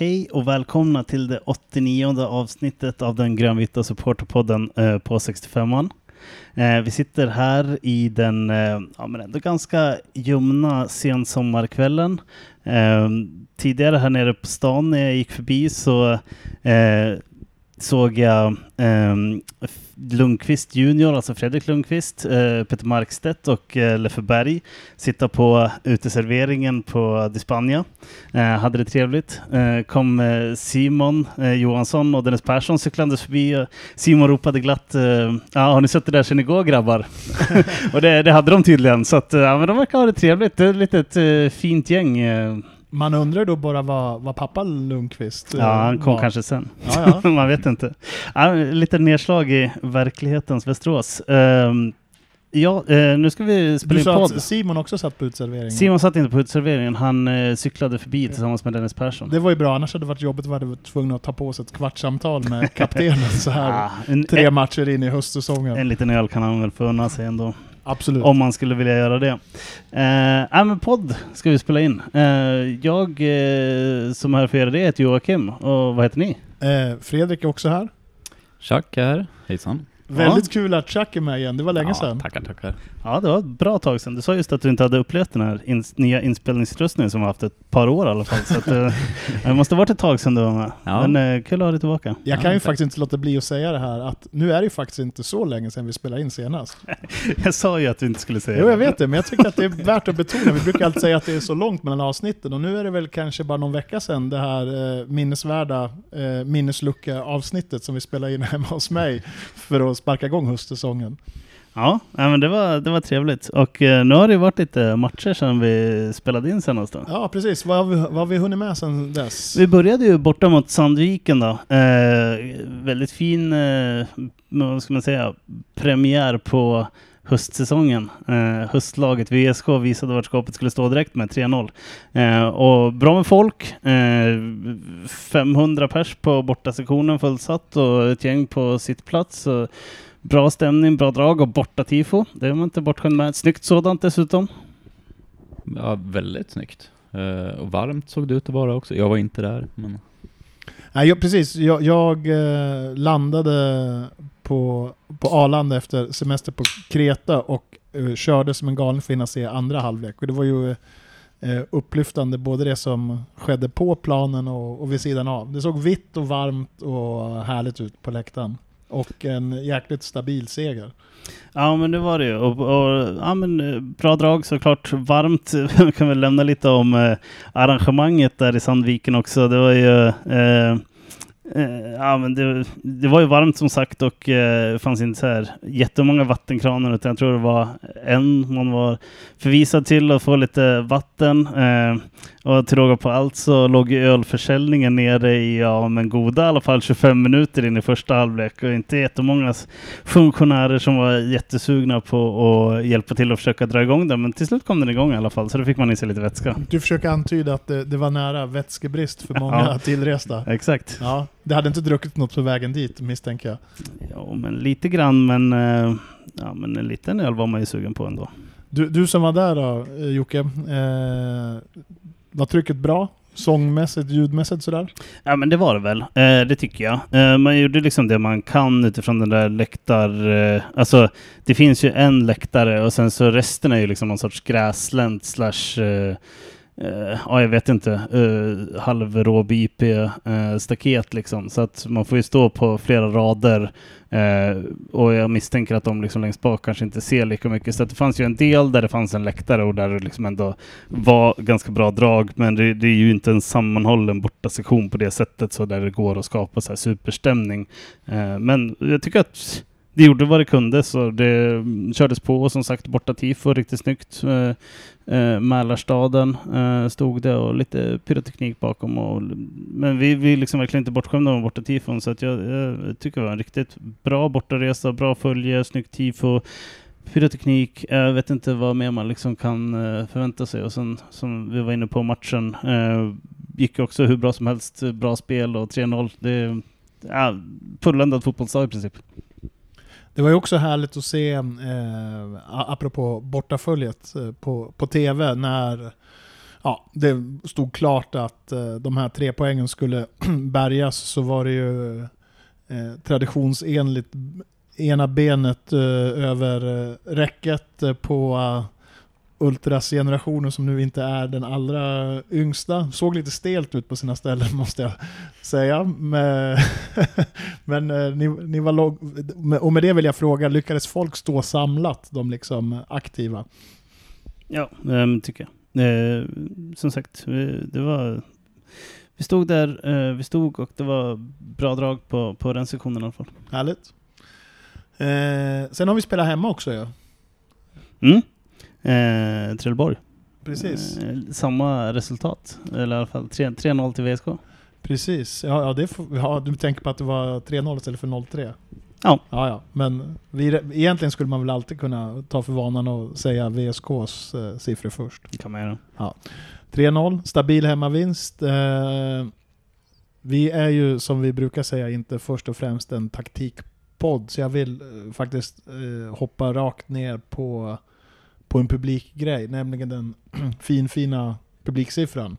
hej och välkomna till det 89 avsnittet av den grönvita supporterpodden eh, på 65an. Eh, vi sitter här i den eh, ja, men ändå ganska ljumna sensommarkvällen. Tidigare här nere på stan när jag gick förbi så såg jag Lundqvist junior, alltså Fredrik Lundqvist, eh, Peter Markstedt och eh, Leffe Berg sitta på uteserveringen på Dispania. Eh, hade det trevligt. Kom Simon Johansson och Dennis Persson cyklandes förbi. Simon ropade glatt ja, har ni suttit där sedan igår grabbar? och det, det, hade de tydligen, så att, ja, men de verkar ha det trevligt. Det är ett litet fint gäng. Man undrar då bara vad, vad pappa Lundqvist Ja, han kom var. kanske sen. Ja, ja. Man vet inte. Ja, lite nedslag i verklighetens Västerås. Um, Ja, eh, nu ska vi spela du in podd. att Simon också satt på utserveringen? Simon satt inte på utserveringen, han eh, cyklade förbi tillsammans med Dennis Persson. Det var ju bra, annars hade det varit jobbigt att vara tvungen att ta på sig ett kvartssamtal med kaptenen så här ah, en, tre matcher in i höstsäsongen. En liten öl kan han väl få unna sig ändå. Absolut. Om man skulle vilja göra det. Eh, äh, men podd ska vi spela in. Eh, jag eh, som är här för göra det heter Joakim. Och vad heter ni? Eh, Fredrik är också här. Chuck är här. Hejsan. Väldigt ja. kul att Chuck är med igen, det var länge ja, sedan. Tackar, tackar. Ja, det var ett bra tag sedan. Du sa just att du inte hade upplevt den här in nya inspelningsutrustningen som har haft ett par år i alla fall. Så att, eh, det måste ha varit ett tag sedan du var med. Ja. Men eh, kul att ha dig tillbaka. Jag kan ju faktiskt inte låta bli att säga det här att nu är det ju faktiskt inte så länge sedan vi spelade in senast. jag sa ju att du inte skulle säga jo, det. Jo, jag vet det, men jag tycker att det är värt att betona. Vi brukar alltid säga att det är så långt mellan avsnitten och nu är det väl kanske bara någon vecka sedan det här eh, minnesvärda eh, minneslucka-avsnittet som vi spelade in hemma hos mig för att sparka igång höstsäsongen säsongen. Ja, men det var, det var trevligt. Och eh, nu har det varit lite matcher sedan vi spelade in senast. Då. Ja, precis. Vad har, vi, vad har vi hunnit med sedan dess? Vi började ju borta mot Sandviken då. Eh, väldigt fin, eh, vad ska man säga, premiär på höstsäsongen. Eh, höstlaget VSK visade vart skapet skulle stå direkt med 3-0. Eh, och bra med folk. Eh, 500 pers på bortasektionen fullsatt och ett gäng på sitt plats. Och bra stämning, bra drag och borta tifo. Det är man inte bortskämd med. Snyggt sådant dessutom. Ja, väldigt snyggt. Eh, och varmt såg det ut att vara också. Jag var inte där, men... Nej, jag, precis. Jag, jag eh, landade på, på Arlanda efter semester på Kreta och uh, körde som en galning för att hinna se andra halvlek. Och det var ju uh, upplyftande, både det som skedde på planen och, och vid sidan av. Det såg vitt och varmt och härligt ut på läktaren. Och en jäkligt stabil seger. Ja men det var det ju. Och, och, ja, men, eh, bra drag såklart. Varmt. Vi kan väl lämna lite om eh, arrangemanget där i Sandviken också. Det var ju eh, Eh, ja, men det, det, var ju varmt som sagt och eh, fanns inte så här jättemånga vattenkranar utan jag tror det var en man var förvisad till att få lite vatten. Eh, och till råga på allt så låg ölförsäljningen nere i ja, men goda i alla fall 25 minuter in i första halvlek och inte jättemånga funktionärer som var jättesugna på att hjälpa till att försöka dra igång den. Men till slut kom den igång i alla fall så då fick man i sig lite vätska. Du försöker antyda att det, det var nära vätskebrist för många ja, tillresta. Exakt. Ja, det hade inte druckit något på vägen dit misstänker jag. Ja, men lite grann men, eh, ja, men en liten öl var man ju sugen på ändå. Du, du som var där då eh, Jocke, eh, var trycket bra? Sångmässigt, ljudmässigt sådär? Ja men det var det väl, eh, det tycker jag. Eh, man gjorde liksom det man kan utifrån den där läktar... Eh, alltså det finns ju en läktare och sen så resten är ju liksom någon sorts gräslänt slash eh, Uh, ja, jag vet inte, eh, uh, halvråb IP-staket eh, uh, liksom. Så att man får ju stå på flera rader uh, och jag misstänker att de liksom längst bak kanske inte ser lika mycket. Så att det fanns ju en del där det fanns en läktare och där det liksom ändå var ganska bra drag. Men det, det är ju inte en sammanhållen borta sektion på det sättet så där det går att skapa så här superstämning. men jag tycker att det gjorde vad det kunde så det kördes på och som sagt borta tifo riktigt snyggt. Eh, eh, Mälarstaden eh, stod det och lite pyroteknik bakom. Och, men vi, vi liksom verkligen inte bortskämda med borta tifon så att jag, jag tycker det var en riktigt bra bortaresa, bra följe, snyggt tifo pyroteknik, jag vet inte vad mer man liksom kan eh, förvänta sig. Och sen som vi var inne på matchen, eh, gick också hur bra som helst, bra spel och 3-0. Det är ja, fulländad fotbollsdag i princip. Det var ju också härligt att se, eh, apropå bortaföljet, eh, på, på tv när ja, det stod klart att eh, de här tre poängen skulle bärgas så var det ju eh, traditionsenligt ena benet eh, över eh, räcket eh, på eh, Ultras-generationen som nu inte är den allra yngsta. Såg lite stelt ut på sina ställen måste jag säga. Men, men eh, ni, ni, var låg, och med det vill jag fråga, lyckades folk stå samlat, de liksom aktiva? Ja, um, tycker jag. Eh, som sagt, det var... Vi stod där, eh, vi stod och det var bra drag på, på den sektionen i alla fall. Härligt. Eh, sen har vi spelat hemma också ja. Mm. Eh, Trelleborg. Precis. Eh, samma resultat, eller i alla fall 3-0 till VSK. Precis, ja, ja, det ja du tänker på att det var 3-0 istället för 0-3? Ja. ja, ja. Men vi, egentligen skulle man väl alltid kunna ta för vanan och säga VSKs eh, siffror först. Det kan man göra. Ja. 3-0, stabil hemmavinst. Eh, vi är ju som vi brukar säga inte först och främst en taktikpodd, så jag vill eh, faktiskt eh, hoppa rakt ner på, på en publikgrej, nämligen den finfina publiksiffran.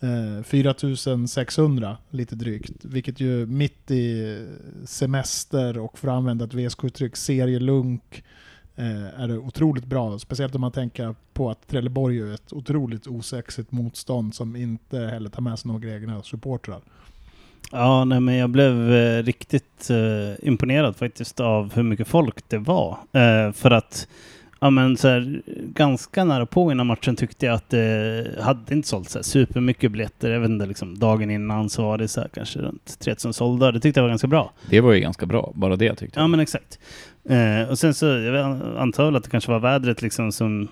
Eh, 4600 lite drygt, vilket ju mitt i semester och för att använda ett VSK-uttryck, serielunk, eh, är det otroligt bra. Speciellt om man tänker på att Trelleborg är ett otroligt osexigt motstånd som inte heller tar med sig några egna supportrar. Ja, nej, men jag blev eh, riktigt eh, imponerad faktiskt av hur mycket folk det var. Eh, för att ja, men så här, ganska nära på innan matchen tyckte jag att det hade inte sålt så här supermycket biljetter. Jag vet inte, liksom, dagen innan så var det så här, kanske runt 3000 sålda. Det tyckte jag var ganska bra. Det var ju ganska bra, bara det tyckte jag. Ja men exakt. Eh, och sen så, jag antar väl att det kanske var vädret liksom som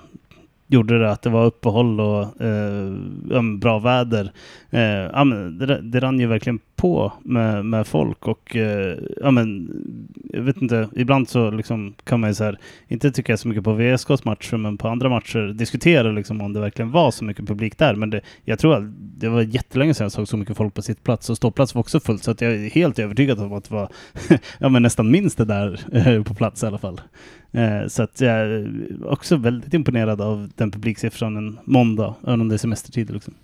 gjorde det att det var uppehåll och eh, bra väder. Eh, ja, men det, det rann ju verkligen på med, med folk och eh, ja, men, jag vet inte, ibland så liksom kan man ju så här, inte tycka så mycket på VSKs matcher men på andra matcher diskutera liksom om det verkligen var så mycket publik där. Men det, jag tror att det var jättelänge sedan jag såg så mycket folk på sitt plats och ståplats var också fullt så att jag är helt övertygad om att det var ja, men nästan minst det där eh, på plats i alla fall. Eh, så att jag är också väldigt imponerad av den publiksiffran en måndag, även om det är semestertid. Liksom.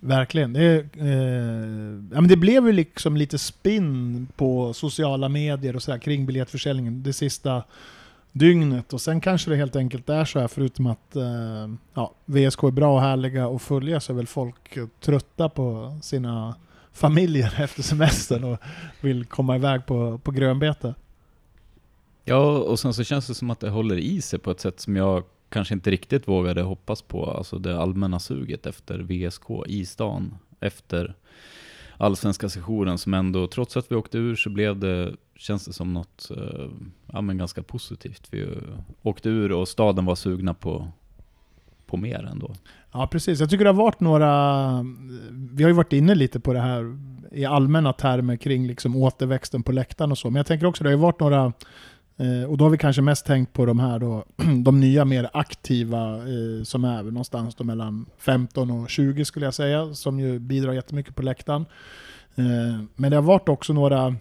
Verkligen. Det, eh, ja, men det blev ju liksom lite spinn på sociala medier och så här, kring biljettförsäljningen det sista dygnet. Och sen kanske det helt enkelt är så här, förutom att eh, ja, VSK är bra och härliga att följa, så är väl folk trötta på sina familjer efter semestern och vill komma iväg på, på grönbete. Ja, och sen så känns det som att det håller i sig på ett sätt som jag kanske inte riktigt vågade hoppas på. Alltså det allmänna suget efter VSK i stan efter allsvenska sessionen som ändå, trots att vi åkte ur så blev det, känns det som något eh, ja, men ganska positivt. Vi åkte ur och staden var sugna på, på mer ändå. Ja precis, jag tycker det har varit några, vi har ju varit inne lite på det här i allmänna termer kring liksom återväxten på läktaren och så, men jag tänker också det har ju varit några Eh, och då har vi kanske mest tänkt på de här då, de nya mer aktiva eh, som är någonstans då mellan 15 och 20 skulle jag säga, som ju bidrar jättemycket på läktaren. Eh, men det har varit också några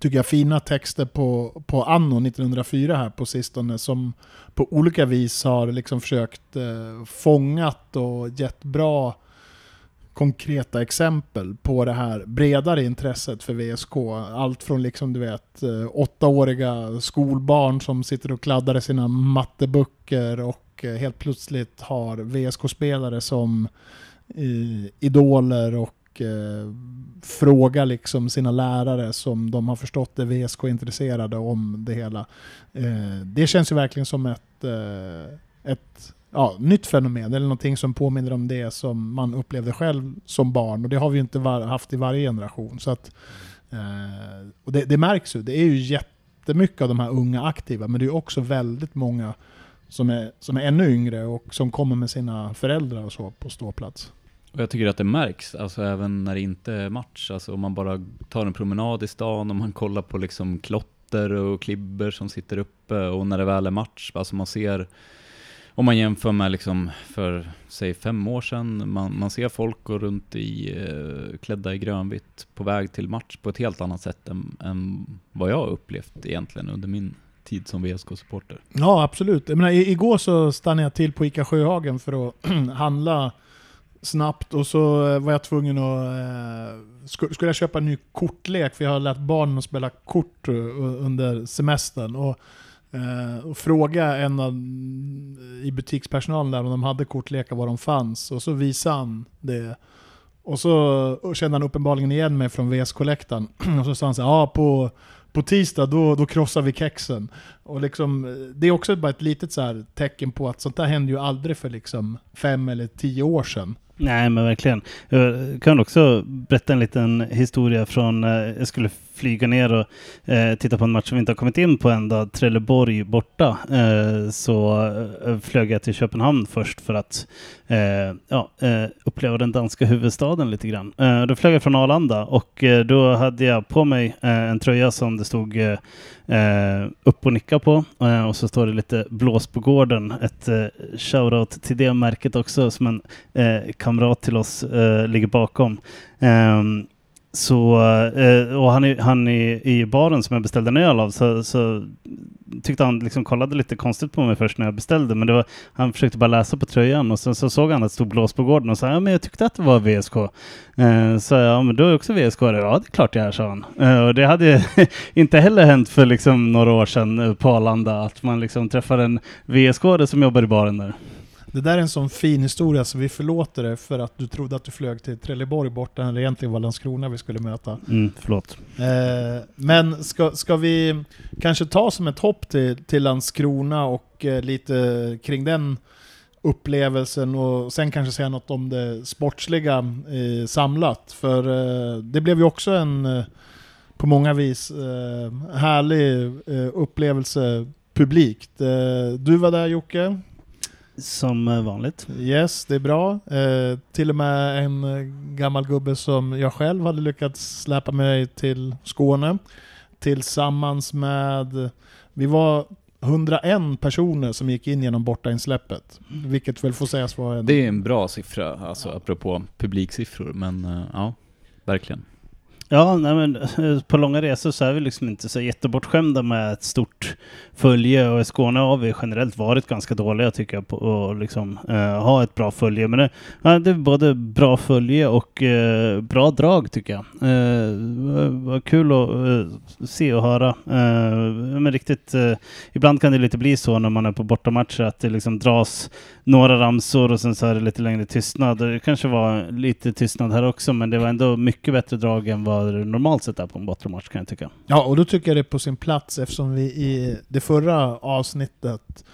tycker jag, fina texter på, på Anno 1904 här på sistone som på olika vis har liksom försökt eh, fångat och gett bra konkreta exempel på det här bredare intresset för VSK. Allt från liksom du vet eh, åttaåriga skolbarn som sitter och kladdar i sina matteböcker och eh, helt plötsligt har VSK-spelare som idoler och eh, frågar liksom sina lärare som de har förstått är VSK-intresserade om det hela. Det känns ju verkligen som ett, ett ja, nytt fenomen, eller någonting som påminner om det som man upplevde själv som barn. Och det har vi ju inte var, haft i varje generation. Så att, eh, och det, det, märks ju, det är ju jättemycket av de här unga aktiva, men det är också väldigt många som är, som är ännu yngre och som kommer med sina föräldrar och så på ståplats. Och jag tycker att det märks, alltså även när det inte är match. Alltså om man bara tar en promenad i stan och man kollar på liksom klotter och klibber som sitter uppe och när det väl är match, alltså man ser om man jämför med liksom för, säg fem år sedan, man, man ser folk gå runt i, eh, klädda i grönvitt på väg till match på ett helt annat sätt än, än vad jag har upplevt egentligen under min tid som VSK-supporter. Ja, absolut. Jag menar, igår så stannade jag till på ICA Sjöhagen för att handla snabbt och så eh, var jag tvungen att... Eh, skulle jag köpa en ny kortlek för jag har lärt barnen att spela kort eh, under semestern. Och, Eh, och fråga en av, i butikspersonalen där om de hade kortlekar, var de fanns. Och så visade han det. Och så och kände han uppenbarligen igen mig från VS-kollektan. Och så sa han så ja ja på, på tisdag då, då krossar vi kexen. Och liksom, det är också bara ett litet så här tecken på att sånt där hände ju aldrig för liksom fem eller tio år sedan. Nej, men verkligen. Jag kan också berätta en liten historia från eh, jag skulle flyga ner och eh, titta på en match som vi inte har kommit in på än, Trelleborg borta. Eh, så eh, flög jag till Köpenhamn först för att eh, ja, eh, uppleva den danska huvudstaden lite grann. Eh, då flög jag från Arlanda och eh, då hade jag på mig eh, en tröja som det stod eh, eh upp och nicka på. Eh, och så står det lite blås på gården. Ett eh, shoutout till det märket också som en eh, kamrat till oss eh, ligger bakom. Ehm, så, eh, och han, i- han är, i baren som jag beställde en öl av så, så tyckte han liksom kollade lite konstigt på mig först när jag beställde. Men det var, han försökte bara läsa på tröjan och sen så såg han att det stod blås på gården och sa ja men jag tyckte att det var VSK. Eh, så jag, ja men du är också VSK? Ja det är klart jag är, sa han. Eh, och det hade inte heller hänt för liksom några år sedan eh, på Arlanda att man liksom träffar en VSK som jobbar i baren där. Det där är en sån fin historia så vi förlåter dig för att du trodde att du flög till Trelleborg borta när det egentligen var Landskrona vi skulle möta. Mm, förlåt. Eh, men ska, ska vi kanske ta som ett hopp till, till Landskrona och eh, lite kring den upplevelsen och sen kanske säga något om det sportsliga eh, samlat. För eh, det blev ju också en eh, på många vis eh, härlig upplevelse publikt. Du var där Jocke? Som eh, vanligt. Yes, det är bra. Eh, till och med en eh, gammal gubbe som jag själv hade lyckats släpa mig till Skåne. Tillsammans med, vi var 101 personer som gick in genom bortainsläppet. Vilket väl får sägas vara en... Det är en bra siffra, alltså apropå publiksiffror, men eh, ja, verkligen. Ja, nej men eh, på långa resor så är vi liksom inte så jättebortskämda med ett stort följe och i Skåne har vi generellt varit ganska dåliga tycker jag på att liksom, eh, ha ett bra följe. Men det, ja, det är både bra följe och eh, bra drag tycker jag. Eh, vad kul att eh, se och höra. Eh, men riktigt, eh, ibland kan det lite bli så när man är på bortamatcher att det liksom dras några ramsor och sen så är det lite längre tystnad. Det kanske var lite tystnad här också men det var ändå mycket bättre drag än vad det normalt sett är på en bortamatch kan jag tycka. Ja, och då tycker jag det är på sin plats eftersom vi i det förra avsnittet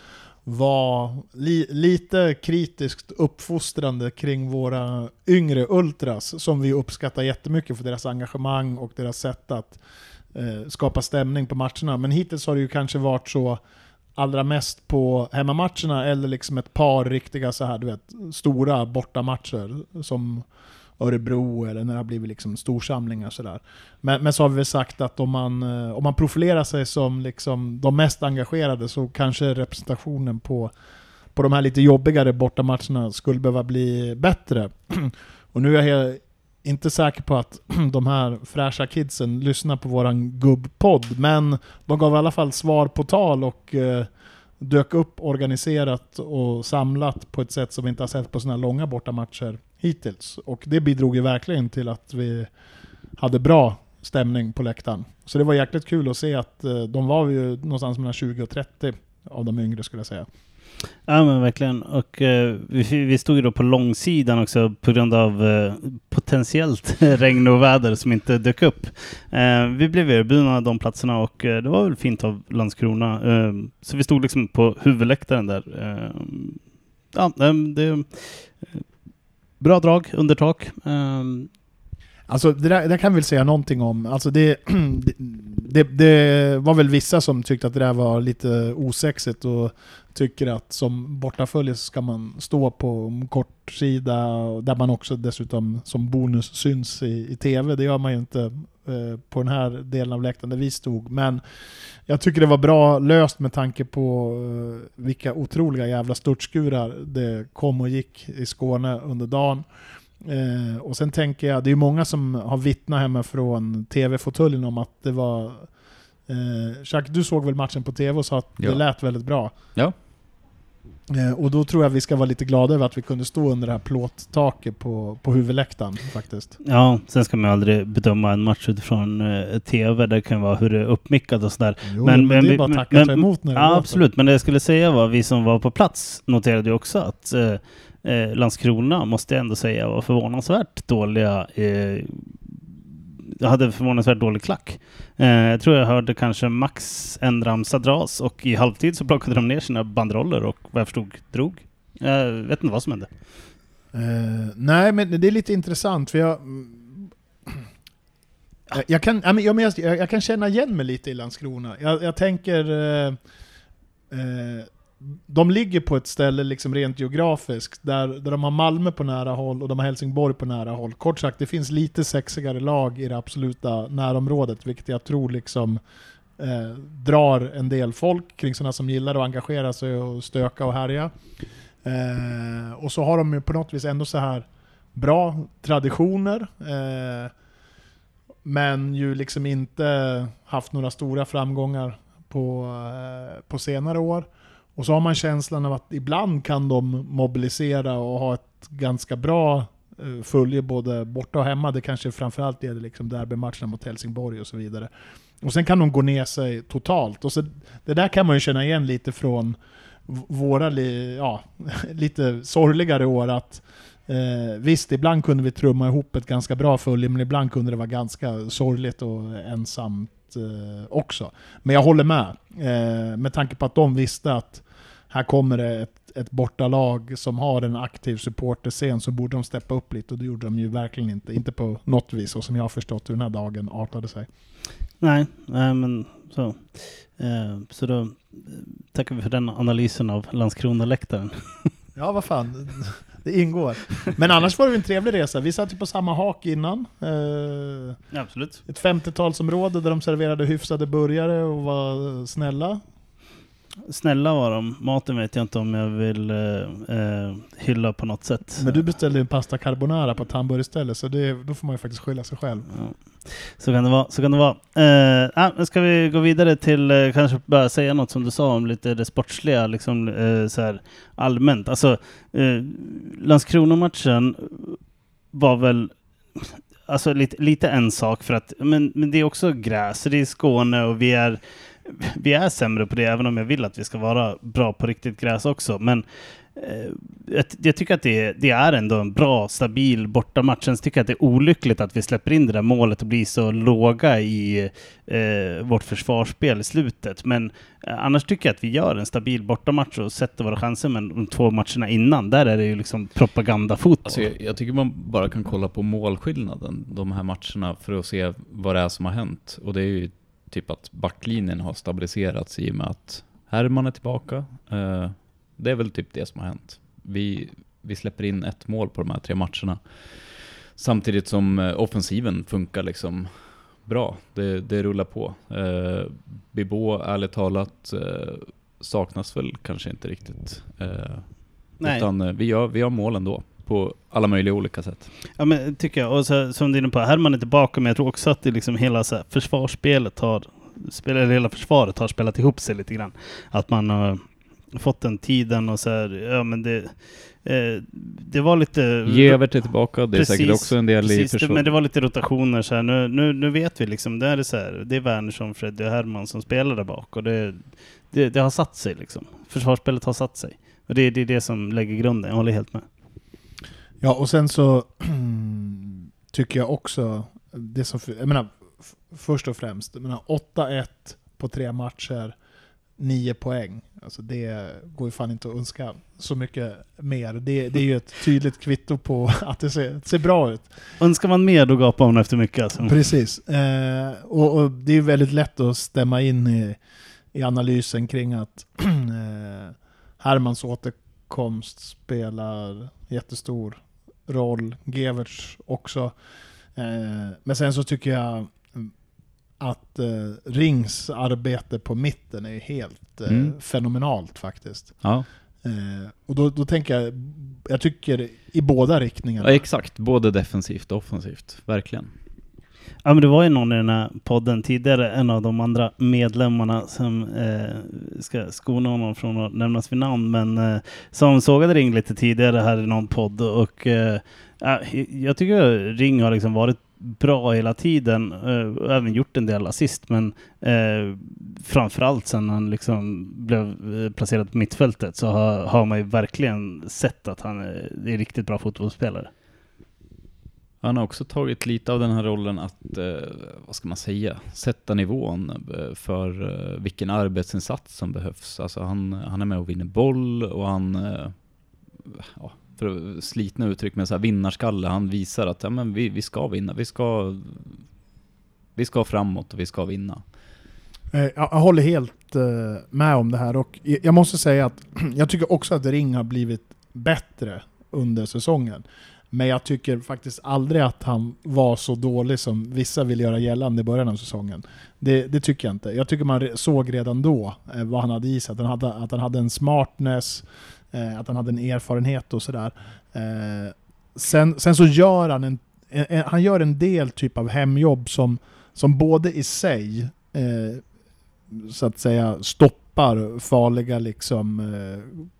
var li lite kritiskt uppfostrande kring våra yngre ultras som vi uppskattar jättemycket för deras engagemang och deras sätt att eh, skapa stämning på matcherna. Men hittills har det ju kanske varit så allra mest på hemmamatcherna eller liksom ett par riktiga så här, du vet, stora bortamatcher som Örebro eller när det har blivit liksom storsamlingar sådär. Men, men så har vi väl sagt att om man, eh, om man profilerar sig som liksom de mest engagerade så kanske representationen på, på de här lite jobbigare bortamatcherna skulle behöva bli bättre. Och nu är jag inte säker på att de här fräscha kidsen lyssnar på våran gubbpodd, men de gav i alla fall svar på tal och eh, dök upp organiserat och samlat på ett sätt som vi inte har sett på sådana här långa bortamatcher hittills. Och det bidrog ju verkligen till att vi hade bra stämning på läktaren. Så det var jäkligt kul att se att eh, de var ju någonstans mellan 20 och 30 av de yngre skulle jag säga. Ja men verkligen. Och eh, vi, vi stod ju då på långsidan också på grund av eh, potentiellt regn och väder som inte dök upp. Eh, vi blev erbjudna de platserna och eh, det var väl fint av Landskrona. Eh, så vi stod liksom på huvudläktaren där. Eh, ja, eh, det bra drag under tak. Ehm, Alltså det där, det där kan vi väl säga någonting om. Alltså det, det, det var väl vissa som tyckte att det där var lite osexigt och tycker att som bortafölje ska man stå på kortsida där man också dessutom som bonus syns i, i TV. Det gör man ju inte eh, på den här delen av läktaren där vi stod. Men jag tycker det var bra löst med tanke på eh, vilka otroliga jävla störtskurar det kom och gick i Skåne under dagen. Eh, och sen tänker jag, det är ju många som har vittnat hemma från TV-fåtöljen om att det var... Eh, Jacques, du såg väl matchen på TV och sa att Ja. det lät väldigt bra? Ja. Eh, och då tror jag vi ska vara lite glada över att vi kunde stå under det här plåttaket på, på huvudläktaren faktiskt. Ja, sen ska man aldrig bedöma en match utifrån eh, TV. Det kan vara hur det är uppmickat och sådär. Jo, men, det är bara att tacka och ta emot när det Ja, låter. absolut. Men det jag skulle säga var, vi som var på plats noterade ju också att eh, eh, Landskrona, måste jag ändå säga, var förvånansvärt dåliga. Eh, hade förvånansvärt dålig klack. Eh, jag tror jag hörde kanske max en ramsa dras och i halvtid så plockade de ner sina bandroller och vad jag förstod drog. Jag vet inte vad som hände. Eh, nej, men det är lite intressant för jag... Jag, jag, kan, ja, men jag, jag, jag kan känna igen mig lite i Landskrona. Jag, jag tänker... Eh, eh, de ligger på ett ställe liksom rent geografiskt, där, där de har Malmö på nära håll och de har Helsingborg på nära håll. Kort sagt, det finns lite sexigare lag i det absoluta närområdet, vilket jag tror liksom eh, drar en del folk kring sådana som gillar att engagera sig och stöka och härja. Eh, och så har de ju på något vis ändå så här bra traditioner. Eh, men ju liksom inte haft några stora framgångar på, eh, på senare år. Och så har man känslan av att ibland kan de mobilisera och ha ett ganska bra eh, följe både borta och hemma. Det kanske framförallt gäller liksom derbymatcherna mot Helsingborg och så vidare. Och sen kan de gå ner sig totalt. Och så, det där kan man ju känna igen lite från våra li, ja, lite sorgligare år. att eh, Visst, ibland kunde vi trumma ihop ett ganska bra följe, men ibland kunde det vara ganska sorgligt och ensamt också. Men jag håller med. Eh, med tanke på att de visste att här kommer det ett, ett bortalag som har en aktiv supporterscen så borde de steppa upp lite och det gjorde de ju verkligen inte. Inte på något vis, och som jag har förstått hur den här dagen artade sig. Nej, nej men så. Eh, så då eh, tackar vi för den analysen av Landskrona-läktaren. Ja, vad fan. Det ingår. Men annars var det en trevlig resa. Vi satt ju på samma hak innan. Eh, absolut. ett 50-talsområde där de serverade hyfsade burgare och var snälla. Snälla var de. Maten vet jag inte om jag vill eh, eh, hylla på något sätt. Men du beställde en pasta carbonara på ett hamburgerställe, så det, då får man ju faktiskt skylla sig själv. Ja. Så kan det vara. Så kan det vara. Eh, ah, ska vi gå vidare till eh, kanske bara säga något som du sa om lite det sportsliga liksom, eh, så här, allmänt. Alltså, eh, Landskrona-matchen var väl alltså, lite, lite en sak för att men, men det är också gräs, det är Skåne och vi är vi är sämre på det, även om jag vill att vi ska vara bra på riktigt gräs också. Men eh, jag, jag tycker att det, det är ändå en bra, stabil bortamatch. Sen tycker jag att det är olyckligt att vi släpper in det där målet och blir så låga i eh, vårt försvarsspel i slutet. Men eh, annars tycker jag att vi gör en stabil bortamatch och sätter våra chanser. Men de två matcherna innan, där är det ju liksom propagandafotboll. Alltså jag, jag tycker man bara kan kolla på målskillnaden de här matcherna för att se vad det är som har hänt. Och det är ju typ att backlinjen har stabiliserats i och med att Herman är tillbaka. Eh, det är väl typ det som har hänt. Vi, vi släpper in ett mål på de här tre matcherna. Samtidigt som eh, offensiven funkar liksom bra. Det, det rullar på. Eh, Bibo, ärligt talat, eh, saknas väl kanske inte riktigt. Eh, Nej. utan eh, vi gör, vi gör mål ändå. På alla möjliga olika sätt. Ja men tycker jag. Och så, som du är inne på, Herman är tillbaka men jag tror också att det liksom hela så här, försvarsspelet har, spel, eller hela försvaret har spelat ihop sig lite grann. Att man har fått den tiden och så här, ja men det, eh, det var lite... Gevert är tillbaka, det är säkert också en del i Precis, det, försvar. men det var lite rotationer så här. Nu, nu, nu vet vi liksom, det är så här, det är Wernersson, Freddy och Herman som spelar där bak och det, det, det har satt sig liksom. Försvarsspelet har satt sig. Och det, det är det som lägger grunden, jag håller helt med. Ja, och sen så tycker jag också, det som, jag menar, först och främst, jag menar 8-1 på tre matcher, 9 poäng. Alltså det går ju fan inte att önska så mycket mer. Det, det är ju ett tydligt kvitto på att det ser, det ser bra ut. Önskar man mer då gapar man efter mycket alltså. Precis. Eh, och, och det är väldigt lätt att stämma in i, i analysen kring att eh, Hermans återkomst spelar jättestor roll. Geverts också. Eh, men sen så tycker jag att eh, Rings arbete på mitten är helt eh, Mm. fenomenalt faktiskt. Ja. Och då, då tänker jag, jag tycker i båda riktningarna. ja, exakt. Både defensivt och offensivt. Verkligen. Ja, men det var ju någon i den här podden tidigare, en av de andra medlemmarna som eh, ska skona honom från att nämnas vid namn, men eh, som sågade Ring lite tidigare här i någon podd och eh, jag tycker Ring har liksom varit bra hela tiden. Eh, även gjort en del assist, men eh, framförallt sen han liksom blev eh, placerad på mittfältet så har, har man ju verkligen sett att han är, är riktigt bra fotbollsspelare. Han har också tagit lite av den här rollen att, eh, vad ska man säga, sätta nivån eh, för eh, vilken arbetsinsats som behövs. Alltså han, han är med och vinner boll och han, ja, för slitna uttryck med så här vinnarskalle, han visar att ja, men vi, vi ska vinna, vi ska, vi ska framåt och vi ska vinna. Jag håller helt med om det här och jag måste säga att jag tycker också att Ring har blivit bättre under säsongen. Men jag tycker faktiskt aldrig att han var så dålig som vissa vill göra gällande i början av säsongen. Det, det tycker jag inte. Jag tycker man såg redan då eh, vad han hade i sig. Att han hade, att han hade en smartness, eh, att han hade en erfarenhet och sådär. Eh, sen, sen så gör han en, en, han gör en del typ av hemjobb som, som både i sig så att säga stoppar farliga liksom,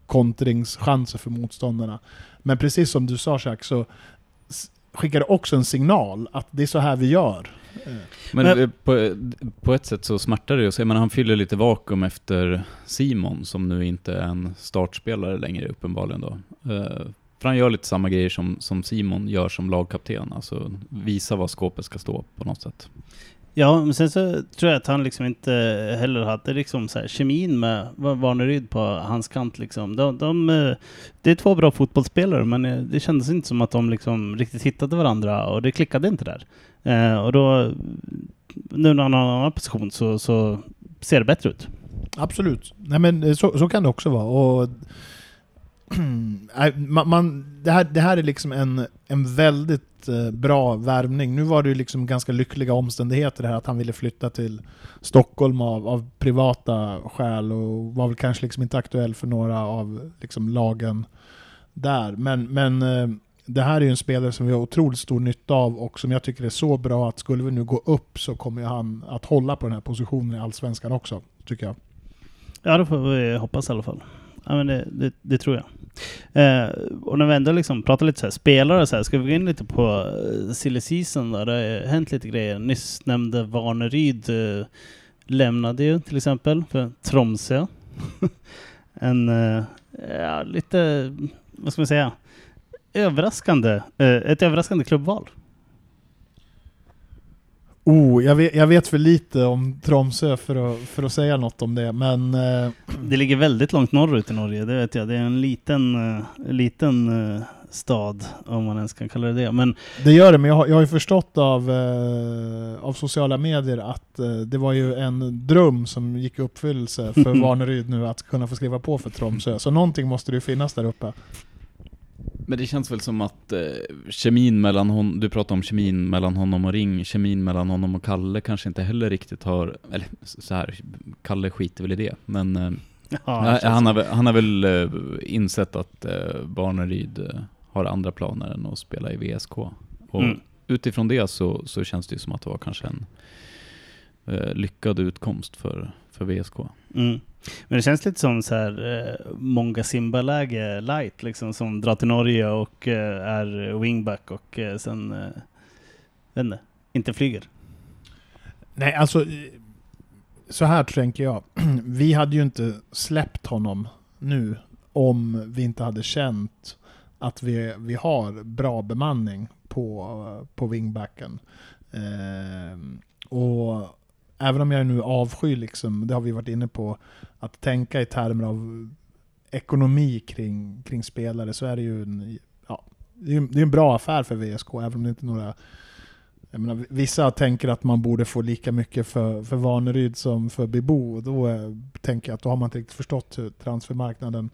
kontringschanser för motståndarna. Men precis som du sa Jack, så skickar det också en signal att det är så här vi gör. Men, Men på, på, ett sätt så smärtar det ju. Jag menar, han fyller lite vakuum efter Simon som nu inte är en startspelare längre uppenbarligen då. Uh, för han gör lite samma grejer som, som Simon gör som lagkapten. Alltså visa var skåpet ska stå på något sätt. Ja, men sen så tror jag att han liksom inte heller hade liksom så här kemin med Varneryd på hans kant. Liksom. De, de, eh, det är två bra fotbollsspelare, men eh, det kändes inte som att de liksom riktigt hittade varandra och det klickade inte där. Eh, och då, nu när han har en annan position så, så ser det bättre ut. Absolut. Nej men eh, så, så kan det också vara. Och, äh, man, man, det, här, det här är liksom en, en väldigt Eh, bra värvning. Nu var det ju liksom ganska lyckliga omständigheter det här att han ville flytta till Stockholm av, av privata skäl och var väl kanske liksom inte aktuell för några av liksom lagen där. Men, men eh, det här är ju en spelare som vi har otroligt stor nytta av och som jag tycker är så bra att skulle vi nu gå upp så kommer han att hålla på den här positionen i Allsvenskan också, tycker jag. Ja, det får vi hoppas i alla fall. Ja, men det, det, det tror jag. Eh, och när vi ändå liksom pratar lite så här, spelare så här, ska vi gå in lite på eh, silly season då? Det har hänt lite grejer. Nyss nämnde Varneryd eh, lämnade ju till exempel för Tromsö. en, eh, ja, lite, vad ska man säga, överraskande, eh, ett överraskande klubbval. Oh, jag vet, jag vet för lite om Tromsö för att, för att säga något om det, men... Eh, det ligger väldigt långt norrut i Norge, det vet jag. Det är en liten, uh, liten uh, stad, om man ens kan kalla det det. Men, det gör det, men jag har, jag har ju förstått av, av sociala medier att det var ju en dröm som gick i uppfyllelse för Varneryd nu att kunna få skriva på för Tromsö. Så någonting måste det ju finnas där uppe. Men det känns väl som att eh, kemin mellan honom, du pratar om kemin mellan honom och Ring, kemin mellan honom och Kalle kanske inte heller riktigt har, eller så här, Kalle skiter väl i det, men eh, ja, han, har, han har väl eh, insett att eh, Barneryd eh, har andra planer än att spela i VSK. Och mm. utifrån det så, så känns det ju som att det var kanske en lyckad utkomst för, för VSK. Mm. Men det känns lite som så här eh, Monga Simba-läge light liksom som drar till Norge och eh, är wingback och eh, sen eh, vet inte, inte flyger. Nej, alltså så här tänker jag. Vi hade ju inte släppt honom nu om vi inte hade känt att vi, vi har bra bemanning på, på wingbacken. Eh, och även om jag nu avskyr, liksom, det har vi varit inne på, att tänka i termer av ekonomi kring, kring spelare så är det ju en, ja, det är en bra affär för VSK, även om det inte är några menar, vissa tänker att man borde få lika mycket för, för Vaneryd som för Bibo. Då eh, tänker jag att då har man inte riktigt förstått hur transfermarknaden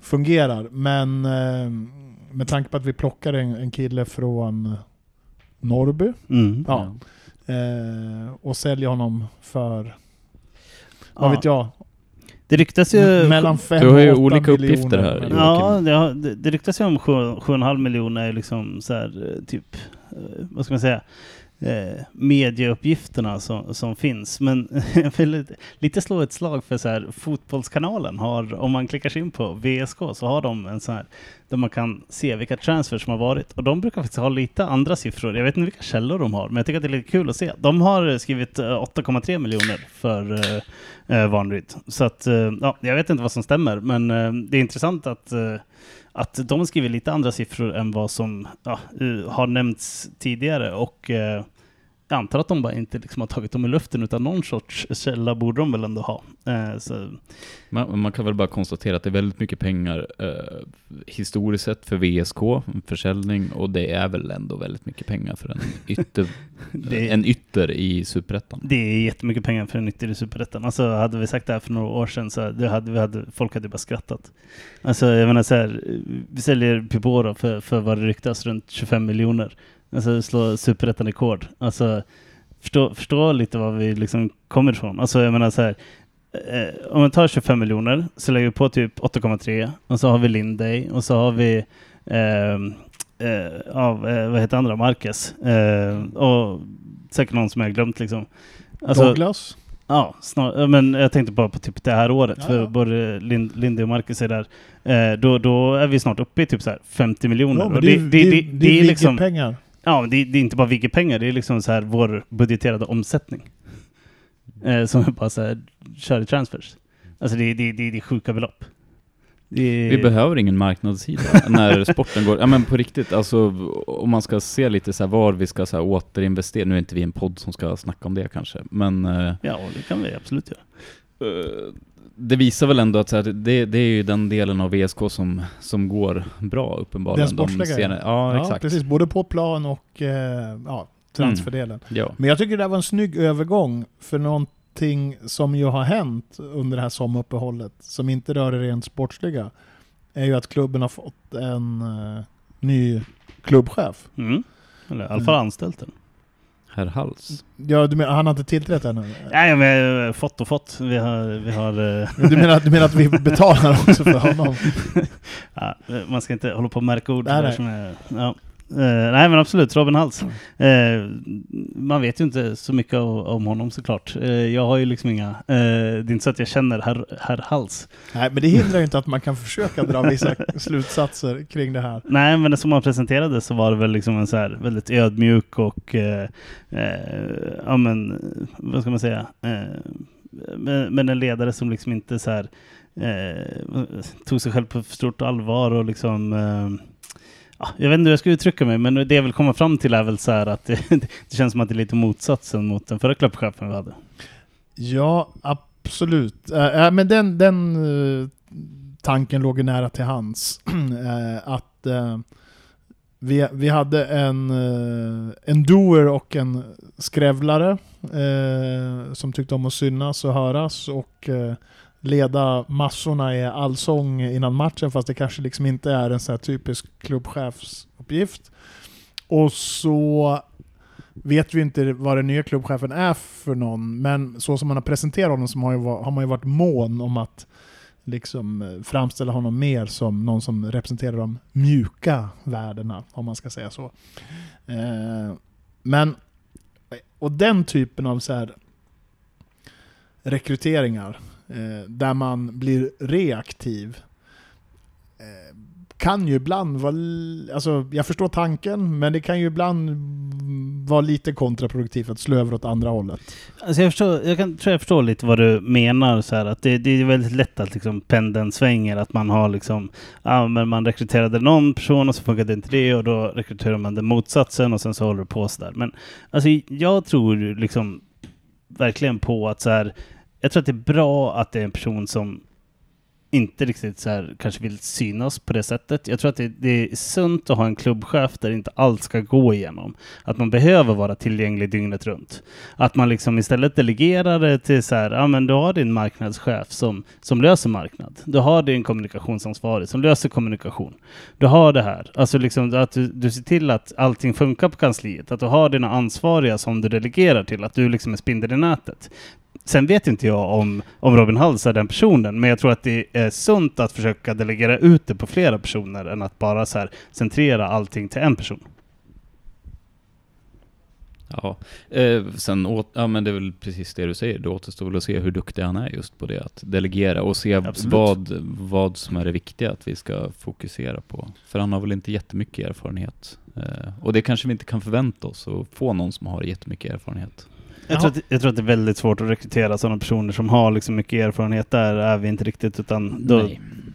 fungerar. Men eh, med tanke på att vi plockar en, en kille från Norrby, mm, ja, Eh, och sälja honom för, vad vet jag? Det ryktas ju... Mellan 5 Du har ju olika uppgifter här. Ja, det, det, det ryktas ju om 7,5 miljoner liksom så här, eh, typ, eh, vad ska man säga? Eh, medieuppgifterna som, som finns. Men jag vill lite slå ett slag för så här, Fotbollskanalen har, om man klickar sig in på VSK så har de en sån här där man kan se vilka transfers som har varit. Och de brukar faktiskt ha lite andra siffror. Jag vet inte vilka källor de har, men jag tycker att det är lite kul att se. De har skrivit eh, 8,3 miljoner för eh, eh Vanryd. Så att, eh, ja, jag vet inte vad som stämmer, men eh, det är intressant att eh, att de skriver lite andra siffror än vad som ja, har nämnts tidigare och eh, jag antar att de bara inte liksom har tagit dem i luften utan någon sorts källa borde de väl ändå ha. Eh. Man, man, kan väl bara konstatera att det är väldigt mycket pengar eh, historiskt sett för VSK, försäljning, och det är väl ändå väldigt mycket pengar för en ytter, det, en ytter i Superettan. Det är jättemycket pengar för en ytter i Superettan. Alltså hade vi sagt det här för några år sedan så det hade, vi hade, folk hade bara skrattat. Alltså jag menar så här, vi säljer Pibora för, för vad det ryktas runt 25 miljoner. Alltså slå superettan-rekord. Alltså förstå, förstå lite var vi liksom kommer ifrån. Alltså jag menar så här, eh, om man tar 25 miljoner så lägger vi på typ 8,3 och så har vi Linday och så har vi ehm, eh, av, eh, vad heter andra, Marquez. Eh, och säkert någon som jag glömt liksom. Alltså, Douglas? Ja, snar, men jag tänkte bara på typ det här året, ja, för både Lind, Lindy och Marcus är där. Eh, då, då är vi snart uppe i typ så 50 miljoner. Ja, det, det, det, det, det, är liksom pengar. Ja, det, det är inte bara Vigge-pengar, det är liksom så här vår budgeterade omsättning. Eh, som vi bara så här, kör i transfers. Alltså det, det, det, det är sjuka belopp. Är... Vi behöver ingen marknadssida när sporten går, ja men på riktigt, alltså om man ska se lite så var vi ska så återinvestera, nu är inte vi en podd som ska snacka om det kanske, men... Eh, ja, det kan vi absolut göra. Det visar väl ändå att så här, det, det, är ju den delen av VSK som, som går bra uppenbarligen. Den sportsliga de ja, ja, exakt. precis. Både på plan och eh, ja, transferdelen. Mm. Ja. Men jag tycker det där var en snygg övergång för någonting som ju har hänt under det här sommaruppehållet, som inte rör det rent sportsliga, är ju att klubben har fått en uh, ny klubbchef. Mm. Eller i alla fall anställt den. Herr Hals? Ja, du menar, han har inte tillträtt ännu? Nej, men fått och fått. Vi har... Vi har eh, du, menar, du menar att vi betalar också för honom? ja, man ska inte hålla på och märka ord. Nej, nej. Som är, ja. Uh, nej men absolut, Robin Hals. Uh, man vet ju inte så mycket om honom såklart. Uh, jag har ju liksom inga, det är inte så att jag känner herr, herr Hals. Nej men det hindrar ju inte att man kan försöka dra vissa slutsatser kring det här. Nej men som han presenterade så var det väl liksom en så här väldigt ödmjuk och, ja men, vad ska man säga, men, en ledare som liksom inte så här tog sig själv på stort allvar och liksom ja, jag vet inte hur jag ska uttrycka mig, men det jag vill komma fram till är väl så här att det, det känns som att det är lite motsatsen mot den förra klubbchefen vi hade. Ja, absolut. Äh, men den, den uh, tanken låg ju nära till hands. uh, att uh, vi, vi hade en, eh, en doer och en skrävlare som tyckte om att synas och höras och leda massorna i allsång innan matchen fast det kanske liksom inte är en sån här typisk klubbchefsuppgift. Och så vet vi inte vad den nya klubbchefen är för någon, men så som man har presenterat honom så har, man ju varit mån om att liksom eh, framställa honom mer som någon som representerar de mjuka värdena, om man ska säga så. Eh, men, och den typen av så här rekryteringar Eh, där man blir reaktiv eh, kan ju ibland vara... Alltså, jag förstår tanken, men det kan ju ibland vara lite kontraproduktivt att slå över åt andra hållet. Alltså jag, förstår, jag kan, tror jag förstår lite vad du menar. Så här, att det, det är väldigt lätt att liksom pendeln svänger. Att man har liksom... Ja, men man rekryterade någon person och så funkade inte det och då rekryterar man den motsatsen och sen så håller det på sådär. Men alltså, jag tror liksom verkligen på att så här jag tror att det är bra att det är en person som inte riktigt så här, kanske vill synas på det sättet. Jag tror att det, det, är sunt att ha en klubbchef där inte allt ska gå igenom. Att man behöver vara tillgänglig dygnet runt. Att man liksom istället delegerar det till så här, ja men du har din marknadschef som, som löser marknad. Du har din kommunikationsansvarig som löser kommunikation. Du har det här, alltså liksom att du, du ser till att allting funkar på kansliet. Att du har dina ansvariga som du delegerar till, att du liksom är spindeln i nätet. Sen vet inte jag om, om Robin Hals är den personen, men jag tror att det är sunt att försöka delegera ut det på flera personer än att bara så här centrera allting till en person. Ja, eh, sen åt, ja men det är väl precis det du säger. Det återstår väl att se hur duktig han är just på det, att delegera och se Absolut. vad, vad som är det viktiga att vi ska fokusera på. För han har väl inte jättemycket erfarenhet. Eh, och det kanske vi inte kan förvänta oss, att få någon som har jättemycket erfarenhet. Jag tror, att, jag tror att det är väldigt svårt att rekrytera sådana personer som har liksom mycket erfarenhet. Där är vi inte riktigt, utan då,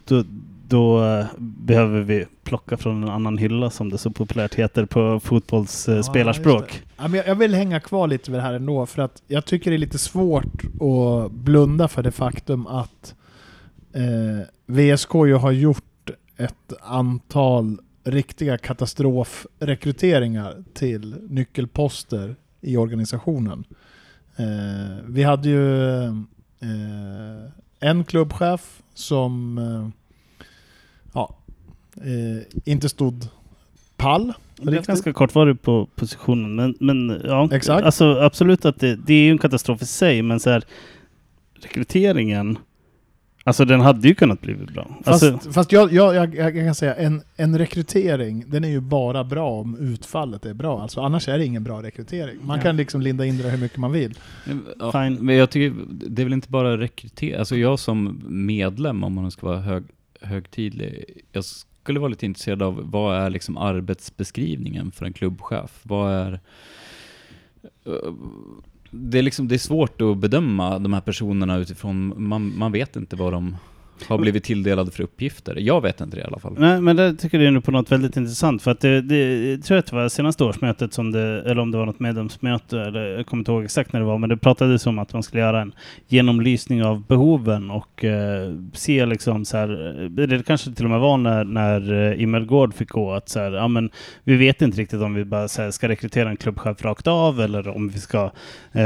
då, då eh, behöver vi plocka från en annan hylla som det så populärt heter på fotbolls eh, Ja. Ja, jag vill hänga kvar lite vid det här ändå, för att jag tycker det är lite svårt att blunda för det faktum att eh, VSK ju har gjort ett antal riktiga katastrofrekryteringar till nyckelposter i organisationen. Eh, vi hade ju eh, en klubbchef som eh, ja, eh, inte stod pall. Det är riktigt. ganska kortvarig på positionen, men, men ja, Exakt. Alltså, absolut att det, det är ju en katastrof i sig, men så här, rekryteringen, alltså den hade ju kunnat bli bra. Fast, Alltså, fast jag, jag, jag, jag kan säga, en, en rekrytering, den är ju bara bra om utfallet är bra. Alltså, annars är det ingen bra rekrytering. Man Ja. kan liksom linda in det hur mycket man vill. Ja, Fine. men jag tycker, det är väl inte bara rekrytera, alltså jag som medlem, om man ska vara hög, högtidlig, jag skulle vara lite intresserad av vad är liksom arbetsbeskrivningen för en klubbchef? Vad är... Det är, liksom, det är svårt att bedöma de här personerna utifrån, man, man vet inte vad de har blivit tilldelade för uppgifter. Jag vet inte det i alla fall. Nej, men det tycker jag är på något väldigt intressant. För att det, det jag tror jag att det var senaste årsmötet som det, eller om det var något medlemsmöte, eller jag kommer inte ihåg exakt när det var, men det pratades om att man skulle göra en genomlysning av behoven och eh, se liksom så här, eh, det kanske till och med var när, när eh, Imel Gård fick gå, att så här, ja men vi vet inte riktigt om vi bara så här, ska rekrytera en klubbchef rakt av eller om vi ska, eh,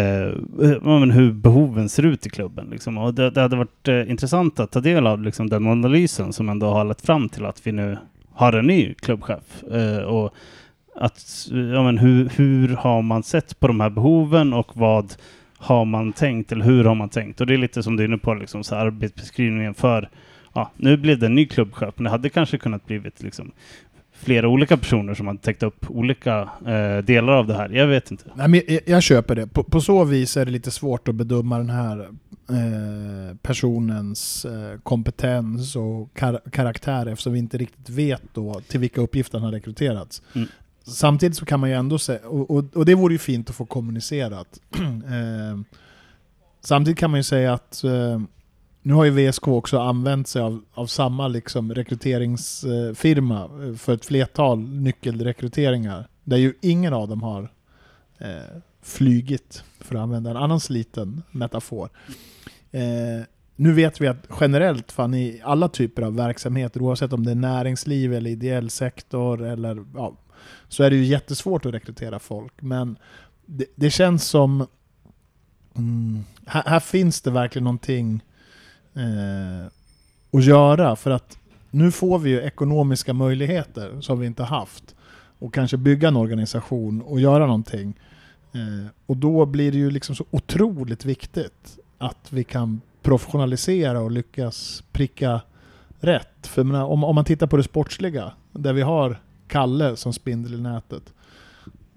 ja, men hur behoven ser ut i klubben. Liksom. Och det, det hade varit eh, intressant att ta del av liksom, den analysen som ändå har lett fram till att vi nu har en ny klubbchef. Eh, och att, ja, men hur, hur har man sett på de här behoven och vad har man tänkt eller hur har man tänkt? Och det är lite som du är inne på, liksom, så arbetsbeskrivningen för Ja, nu blev det en ny klubbchef, men det hade kanske kunnat blivit liksom, flera olika personer som hade täckt upp olika eh, delar av det här. Jag vet inte. Nej, men jag, jag köper det. På, på så vis är det lite svårt att bedöma den här eh, personens eh, kompetens och kar karaktär eftersom vi inte riktigt vet då till vilka uppgifter han har rekryterats. Mm. Samtidigt så kan man ju ändå säga, och, och, och det vore ju fint att få kommunicerat. eh, samtidigt kan man ju säga att eh, nu har ju VSK också använt sig av, av samma liksom rekryteringsfirma för ett flertal nyckelrekryteringar. Där ju ingen av dem har eh, flygit, för att använda en annan sliten metafor. Eh, nu vet vi att generellt fan i alla typer av verksamheter, oavsett om det är näringsliv eller ideell sektor, eller, ja, så är det ju jättesvårt att rekrytera folk. Men det, det känns som... Mm, här, här finns det verkligen någonting eh, att göra, för att nu får vi ju ekonomiska möjligheter som vi inte haft. Och kanske bygga en organisation och göra någonting. Eh, och då blir det ju liksom så otroligt viktigt att vi kan professionalisera och lyckas pricka rätt. För menar, om, om man tittar på det sportsliga, där vi har Kalle som spindel i nätet,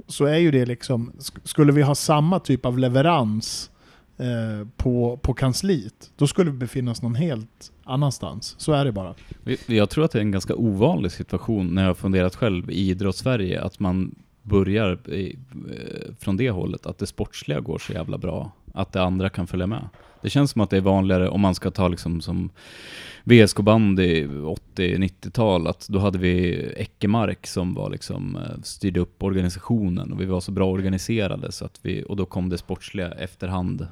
så är ju det liksom, skulle vi ha samma typ av leverans eh, på, på kansliet, då skulle vi befinna oss någon helt annanstans. Så är det bara. Jag tror att det är en ganska ovanlig situation när jag har funderat själv i idrottssverige, att man börjar i, eh, från det hållet, att det sportsliga går så jävla bra, att det andra kan följa med. Det känns som att det är vanligare om man ska ta liksom som VSK bandy 80-90-tal, att då hade vi Eckemark som var liksom, eh, styrde upp organisationen och vi var så bra organiserade så att vi, och då kom det sportsliga efterhand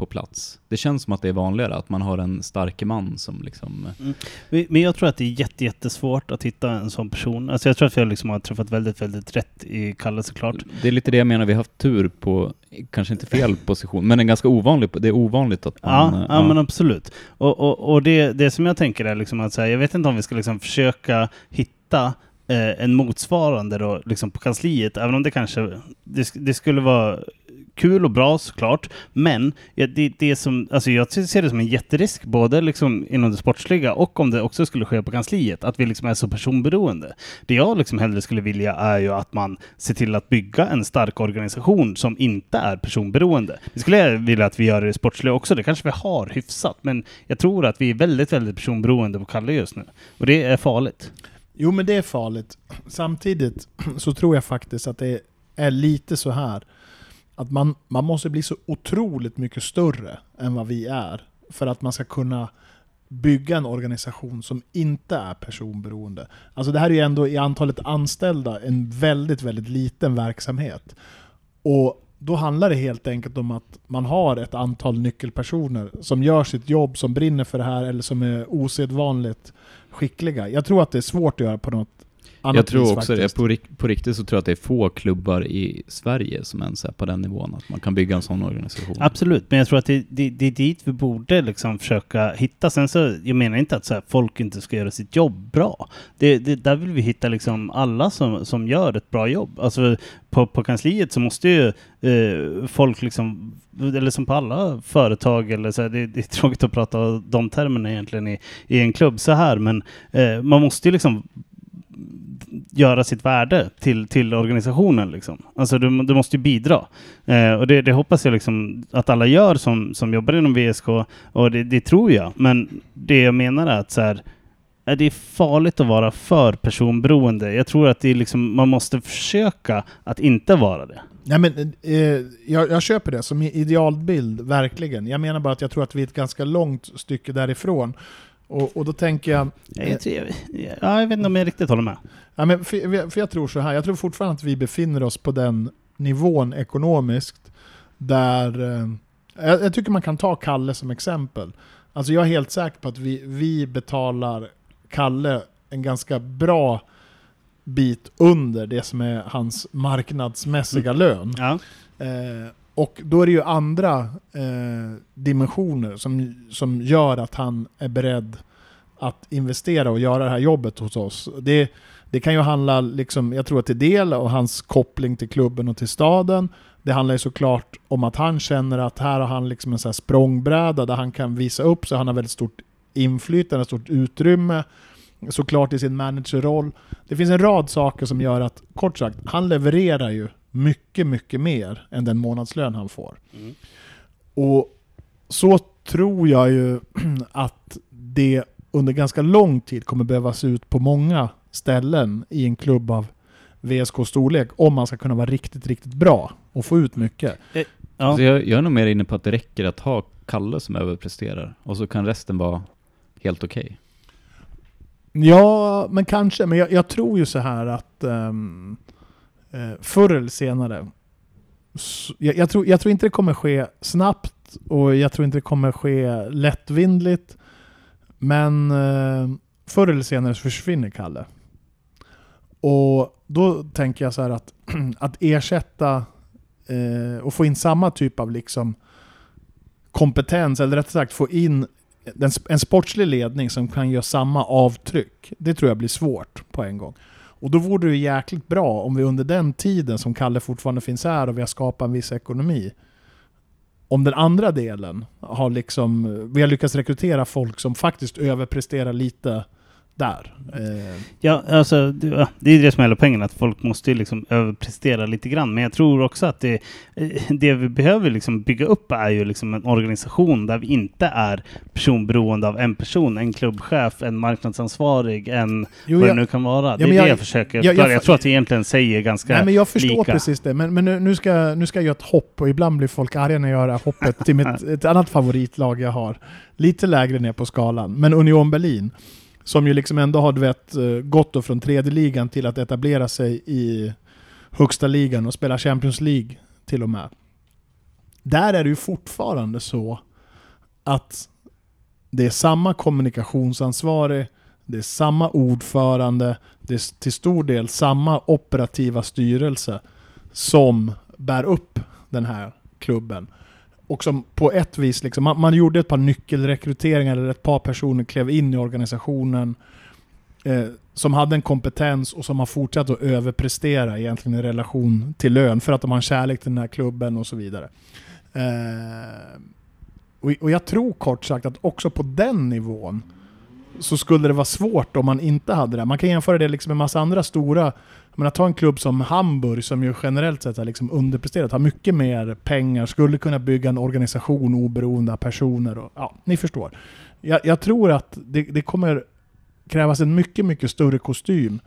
på plats. Det känns som att det är vanligare att man har en stark man som liksom eh, Men men jag tror att det är jätte, jättesvårt att hitta en sån person. Alltså jag tror att vi liksom har träffat väldigt, väldigt rätt i Kalle såklart. Det är lite det jag menar, vi har haft tur på, kanske inte fel position, men en ganska ovanlig, det är ovanligt att man... Ja, eh, ja, men absolut. Och, och, och det, det som jag tänker är liksom att säga, jag vet inte om vi ska liksom försöka hitta eh, en motsvarande då, liksom på kansliet, även om det kanske, det, det skulle vara kul och bra såklart, men det, det som, alltså jag ser det som en jätterisk, både liksom inom det sportsliga och om det också skulle ske på kansliet, att vi liksom är så personberoende. Det jag liksom hellre skulle vilja är ju att man ser till att bygga en stark organisation som inte är personberoende. Det skulle jag vilja att vi gör i det sportsliga också, det kanske vi har hyfsat, men jag tror att vi är väldigt, väldigt personberoende på Kalle just nu. Och det är farligt. Jo men det är farligt. Samtidigt så tror jag faktiskt att det är lite så här att man, man måste bli så otroligt mycket större än vad vi är för att man ska kunna bygga en organisation som inte är personberoende. Alltså det här är ju ändå i antalet anställda en väldigt, väldigt liten verksamhet. Och då handlar det helt enkelt om att man har ett antal nyckelpersoner som gör sitt jobb, som brinner för det här eller som är osedvanligt skickliga. Jag tror att det är svårt att göra på något annat Jag tror också det. På, på riktigt så tror jag att det är få klubbar i Sverige som ens är på den nivån, att man kan bygga en sån organisation. Absolut, men jag tror att det, det, det är dit vi borde liksom försöka hitta. Sen så, jag menar inte att så här, folk inte ska göra sitt jobb bra. Det, det, där vill vi hitta liksom alla som, som gör ett bra jobb. Alltså på, på kansliet så måste ju eh, folk liksom, eller som på alla företag, eller så här, det, det är tråkigt att prata de termerna egentligen i, i en klubb så här, men eh, man måste ju liksom göra sitt värde till, till organisationen. Liksom. Alltså du, du måste ju bidra. Eh, och det, det hoppas jag liksom att alla gör som, som jobbar inom VSK och det, det tror jag. Men det jag menar är att så här, är det är farligt att vara för personberoende. Jag tror att det är liksom, man måste försöka att inte vara det. Nej, men, eh, jag, jag köper det som idealbild, verkligen. Jag menar bara att jag tror att vi är ett ganska långt stycke därifrån. Och, och då tänker jag... Jag, jag, ja, jag vet inte om jag riktigt håller med. Ja, men för, för jag tror så här, jag tror fortfarande att vi befinner oss på den nivån ekonomiskt där... Eh, jag, jag tycker man kan ta Kalle som exempel. Alltså jag är helt säker på att vi, vi betalar Kalle en ganska bra bit under det som är hans marknadsmässiga lön. Ja. Eh, och då är det ju andra eh, dimensioner som, som gör att han är beredd att investera och göra det här jobbet hos oss. Det, det kan ju handla, liksom, jag tror att det är del av hans koppling till klubben och till staden. Det handlar ju såklart om att han känner att här har han liksom en så här språngbräda där han kan visa upp sig. Han har väldigt stort inflytande, stort utrymme. Såklart i sin managerroll. Det finns en rad saker som gör att, kort sagt, han levererar ju mycket, mycket mer än den månadslön han får. Mm. Och så tror jag ju att det under ganska lång tid kommer behöva se ut på många ställen i en klubb av VSK storlek om man ska kunna vara riktigt, riktigt bra och få ut mycket. Ja. Så jag, jag är nog mer inne på att det räcker att ha Kalle som överpresterar, och så kan resten vara helt okej. Ja, men kanske. Men jag, jag tror ju så här att um, eh, förr eller senare, så, jag, jag, tror, jag tror inte det kommer ske snabbt och jag tror inte det kommer ske lättvindligt. Men eh, förr eller senare så försvinner Kalle. Och då tänker jag så här att, att ersätta eh, och få in samma typ av liksom kompetens, eller rättare sagt få in en sportslig ledning som kan göra samma avtryck, det tror jag blir svårt på en gång. Och då vore det ju jäkligt bra om vi under den tiden som Kalle fortfarande finns här och vi har skapat en viss ekonomi, om den andra delen har liksom, vi har lyckats rekrytera folk som faktiskt överpresterar lite där. Eh, Ja, alltså det, det är det som är hela poängen, att folk måste liksom överprestera lite grann. Men jag tror också att det, eh, det vi behöver liksom bygga upp är ju liksom en organisation där vi inte är personberoende av en person, en klubbchef, en marknadsansvarig, en jo, vad det jag- nu kan vara. Det Ja, är men det jag- jag försöker jag- jag. Jag, tror att vi egentligen säger ganska Nej men jag förstår lika. precis det, men, men nu, nu, ska, nu ska jag göra ett hopp och ibland blir folk arga när jag gör det här hoppet till mitt, ett annat favoritlag jag har. Lite lägre ner på skalan, men Union Berlin. Som ju liksom ändå har du vet, eh, gått då från tredje ligan till att etablera sig i högsta ligan och spela Champions League till och med. Där är det ju fortfarande så att det är samma kommunikationsansvarig, det är samma ordförande, det är till stor del samma operativa styrelse som bär upp den här klubben. Och som på ett vis, liksom, man, man gjorde ett par nyckelrekryteringar, eller ett par personer klev in i organisationen. eh, som hade en kompetens och som har fortsatt att överprestera egentligen i relation till lön för att de har en kärlek till den här klubben och så vidare. Eh, och, och jag tror kort sagt att också på den nivån så skulle det vara svårt om man inte hade det. Man kan jämföra det liksom med massa andra stora... Men att ta en klubb som Hamburg som ju generellt sett har liksom underpresterat, har mycket mer pengar, skulle kunna bygga en organisation oberoende av personer. Och, ja, ni förstår. Jag, jag tror att det, det, kommer krävas en mycket, mycket större kostym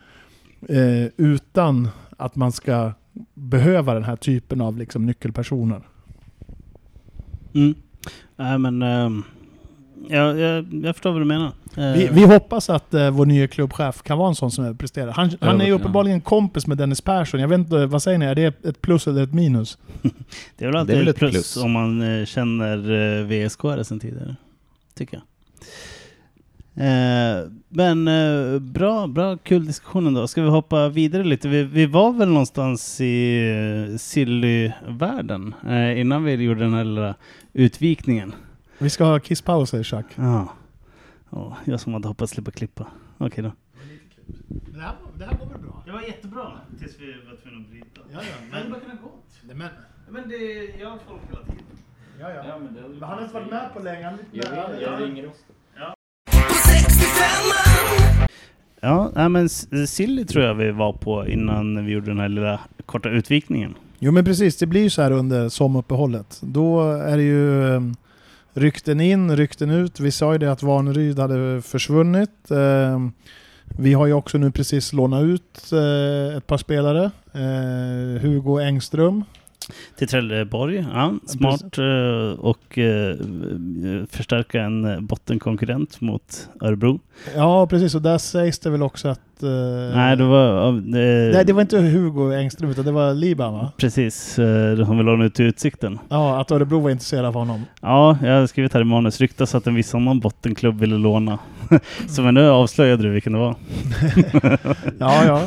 eh, utan att man ska behöva den här typen av liksom, nyckelpersoner. Mm. Nej men... Um Ja, jag, jag förstår vad du menar. Vi, vi hoppas att uh, vår nya klubbchef kan vara en sån som presterar. Han, han är ju uppenbarligen kompis med Dennis Persson. Jag vet inte, vad säger ni? Är det ett plus eller ett minus? det är väl alltid är väl ett plus, plus, om man uh, känner uh, eh, VSK sen tidigare. Tycker jag. Eh, men eh, bra, bra, kul diskussion ändå. Ska vi hoppa vidare lite? Vi, vi var väl någonstans i eh, Silly-världen eh, innan vi gjorde den här lilla utvikningen. Vi ska ha kisspaus säger Chuck. Ja. Oh, jag som hade hoppats slippa klippa. Okej okay, då. Det här, det här var väl bra? Det var jättebra tills vi var tvungna att bryta. Ja, ja. Men, det hade bara kunnat gått. Men, men det, jag har folk hela tiden. Ja, ja. ja men, det, men han har inte varit med på länge. Han jag, vet, jag ringer oss. Ja. Ja, nej, men Silly tror jag vi var på innan vi gjorde den här lilla korta utvikningen. Jo men precis, det blir ju så här under sommaruppehållet. Då är det ju ehm, Rykten in, rykten ut. Vi sa ju det att Vaneryd hade försvunnit. Eh, vi har ju också nu precis lånat ut eh, ett par spelare. Eh, Hugo Engström till Trelleborg, ja. Smart uh, och uh, förstärka en bottenkonkurrent mot Örebro. Ja, precis. Och där sägs det väl också att... Nej, det var... nej, det var inte Hugo Engström, utan det var Liban va? Precis, han vill låna ut Utsikten. Ja, att Örebro var intresserad av honom. Ja, jag har skrivit här i manus. Ryktas att en viss annan bottenklubb ville låna. Så men nu avslöjade du vilken det var. ja, ja.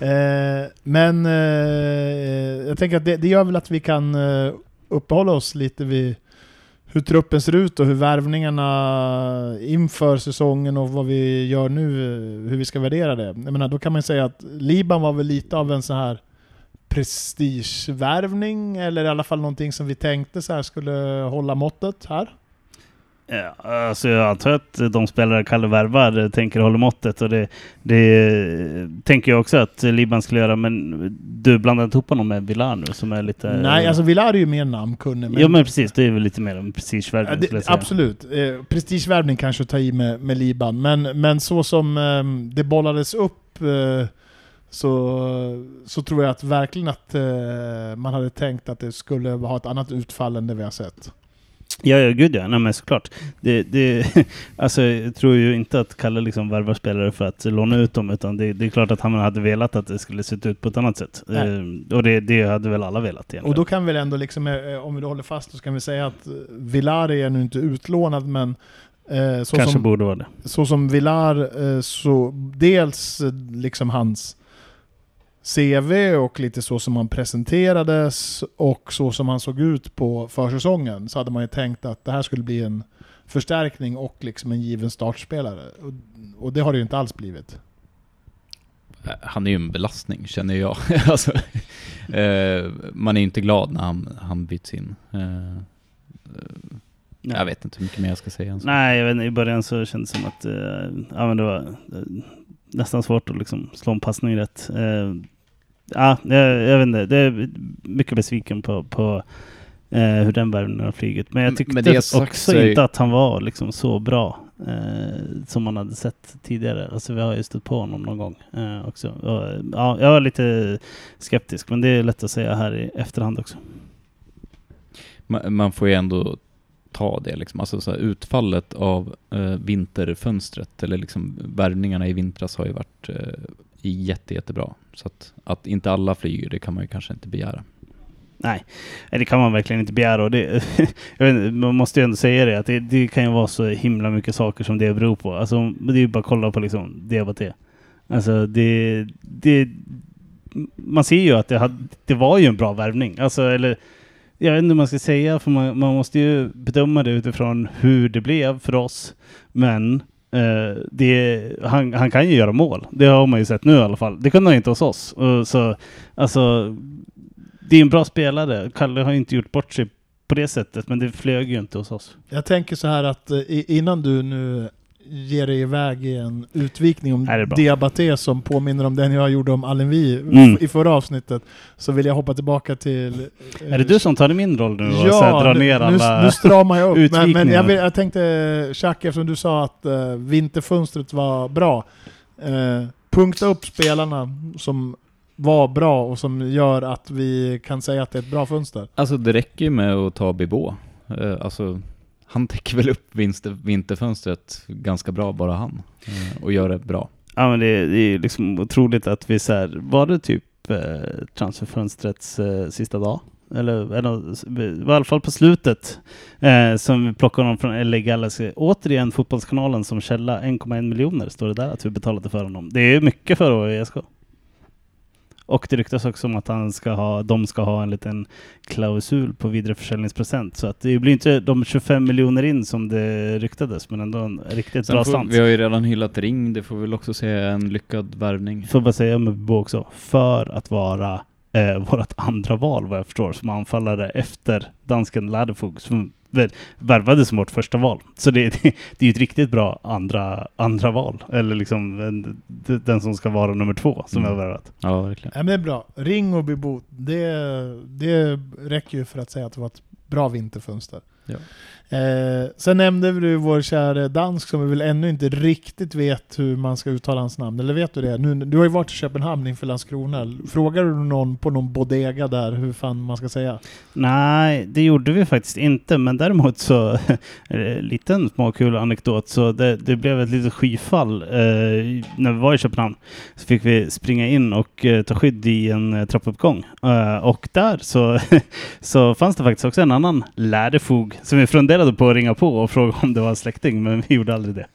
Eh, men eh, jag tänker att det, det, gör väl att vi kan eh, uppehålla oss lite vid hur truppen ser ut och hur värvningarna inför säsongen och vad vi gör nu, eh, hur vi ska värdera det. Jag menar, då kan man säga att Liban var väl lite av en sån här prestigevärvning, eller i alla fall någonting som vi tänkte så här skulle hålla måttet här. Ja, alltså jag antar att de spelare Kalle värvar tänker hålla måttet och det, det tänker jag också att Liban skulle göra men du blandar inte ihop honom med Villar nu som är lite... Nej, alltså Villar är ju mer namnkunnig. Men... Ja men precis, det är väl lite mer en prestigevärvning ja, Absolut, eh, prestigevärvning kanske att ta i med, med Liban men, men så som eh, det bollades upp eh, så, så tror jag att verkligen att eh, man hade tänkt att det skulle ha ett annat utfall än det vi har sett. Ja, ja, gud ja. Nej, men såklart. Det, det, alltså, jag tror ju inte att Kalle liksom värvar spelare för att låna ut dem, utan det, det, är klart att han hade velat att det skulle se ut på ett annat sätt. Eh, och det, det hade väl alla velat egentligen. Och då kan vi ändå, liksom, eh, om vi då håller fast, så kan vi säga att Villar är nu inte utlånad, men eh, så Kanske som, borde vara det. Så som Villar, eh, så dels eh, liksom hans CV och lite så som han presenterades och så som han såg ut på försäsongen så hade man ju tänkt att det här skulle bli en förstärkning och liksom en given startspelare. Och, och det har det ju inte alls blivit. Eh, han är ju en belastning känner jag. alltså, eh, man är ju inte glad när han, han byts in. Eh, jag vet inte hur mycket mer jag ska säga. Nej, jag vet, i början så kändes det som att eh, ja, men det var eh, nästan svårt att liksom slå en passning rätt. Eh, ja, jag, jag vet inte. Det är mycket besviken på, på eh, hur den värvningen har flugit. Men jag tyckte också är... inte att han var liksom så bra eh, som man hade sett tidigare. Alltså vi har ju stött på honom någon gång eh, också. Och, ja, jag var lite skeptisk, men det är lätt att säga här i efterhand också. Man, man får ju ändå ta det liksom. Alltså så utfallet av eh, vinterfönstret eller liksom värvningarna i vintras har ju varit eh, jätte, jättebra. Så att, att inte alla flyger, det kan man ju kanske inte begära. Nej, det kan man verkligen inte begära. Och det, inte, man måste ju ändå säga det, att det, det, kan ju vara så himla mycket saker som det beror på. Alltså, det är ju bara att kolla på liksom det Alltså det, det, man ser ju att det, hade, det var ju en bra värvning. Alltså, eller, jag vet inte hur man ska säga, för man, man måste ju bedöma det utifrån hur det blev för oss. Men Uh, det, han, han kan ju göra mål. Det har man ju sett nu i alla fall. Det kunde han inte hos oss. Uh, så, alltså, det är en bra spelare. Kalle har ju inte gjort bort sig på det sättet, men det flög ju inte hos oss. Jag tänker så här att eh, innan du nu ger dig iväg i en utvikning om. Diabaté som påminner om den jag gjorde om Alenvi Mm. i förra avsnittet, så vill jag hoppa tillbaka till... eh, Är det du som tar min roll nu och så här, drar nu- ner alla... nu, nu stramar jag upp. Men, men jag, vill, jag tänkte, Chuck, eftersom du sa att uh, vinterfönstret var bra, eh, punkta upp spelarna som var bra och som gör att vi kan säga att det är ett bra fönster. Alltså det räcker ju med att ta Bibå. Eh, alltså, han täcker väl upp vinster, vinterfönstret ganska bra, bara han. Eh, och gör det bra. Ja men det, det är liksom otroligt att vi så här, var det typ eh, transferfönstrets eh, sista dag? Eller, eller det var i alla fall på slutet eh, som vi plockade honom från LA Galaxy. Återigen Fotbollskanalen som källa 1,1 miljoner står det där att vi betalade för honom. Det är mycket för att ESK. Och det ryktas också om att han ska ha, de ska ha en liten klausul på vidareförsäljningsprocent. Så att det blir inte de 25 miljoner in som det ryktades, men ändå en riktigt bra Sen får, slant. vi har ju redan hyllat Ring, det får vi väl också säga en lyckad värvning. Får bara säga med Bo också, för att vara eh, vårt andra val vad jag förstår, som anfallare efter dansken Ladefog som väl värvade som vårt första val. Så det, det, det är ju ett riktigt bra andra, andra val, eller liksom en, den som ska vara nummer två som Mm. vi har värvat. Ja, verkligen. Ja, men det är bra. Ring och Bibo, det, det räcker ju för att säga att det var ett bra vinterfönster. Ja. Eh, sen nämnde du vår kära dansk som vi väl ännu inte riktigt vet hur man ska uttala hans namn. Eller vet du det? Nu, du har ju varit i Köpenhamn inför Landskrona. frågade du någon på någon bodega där hur fan man ska säga? Nej, det gjorde vi faktiskt inte, men däremot så, eh, liten småkul anekdot, så det, det blev ett litet skyfall eh, när vi var i Köpenhamn. Så fick vi springa in och eh, ta skydd i en eh, trappuppgång. Eh, och där så, så fanns det faktiskt också en annan lärdefog som vi funderade på att ringa på och fråga om det var en släkting, men vi gjorde aldrig det.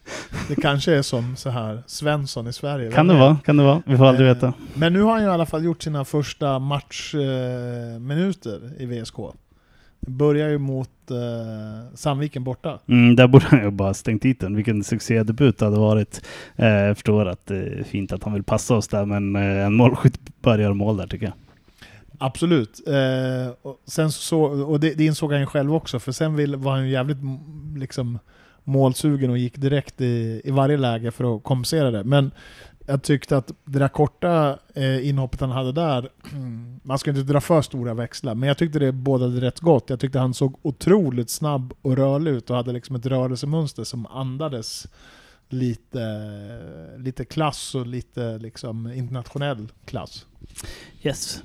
Det kanske är som så här Svensson i Sverige. Kan det vara, kan det vara. Vi får aldrig Eh, veta. Men nu har han ju i alla fall gjort sina första matchminuter eh, i VSK. Börjar ju mot eh, Sandviken borta. Mm, där borde han ju bara stängt dit den. Vilken succédebut det hade varit. Eh, jag förstår att det är fint att han vill passa oss där, men eh, en målskytt bör göra mål där tycker jag. Absolut. Eh, och sen så, och det, det insåg han ju själv också, för sen vill, var han ju jävligt liksom, målsugen och gick direkt i, i varje läge för att kompensera det. Men jag tyckte att det där korta eh, inhoppet han hade där, mm, man ska inte dra för stora växlar, men jag tyckte det bådade rätt gott. Jag tyckte han såg otroligt snabb och rörlig ut och hade liksom ett rörelsemönster som andades lite, lite klass och lite liksom internationell klass. Yes.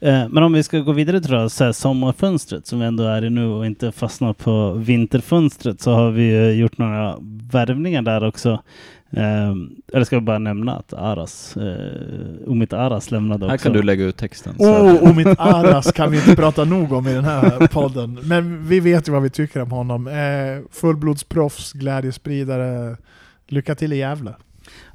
Eh, men om vi ska gå vidare till då, så här, sommarfönstret som vi ändå är i nu och inte fastna på vinterfönstret så har vi gjort några värvningar där också. Eh, eller ska vi bara nämna att Aras, eh, Umit Aras lämnade också. Här kan du lägga ut texten. så här. Oh, mitt Aras kan vi inte prata nog om i den här podden. Men vi vet ju vad vi tycker om honom. Eh, fullblodsproffs, glädjespridare. Lycka till i Gävle.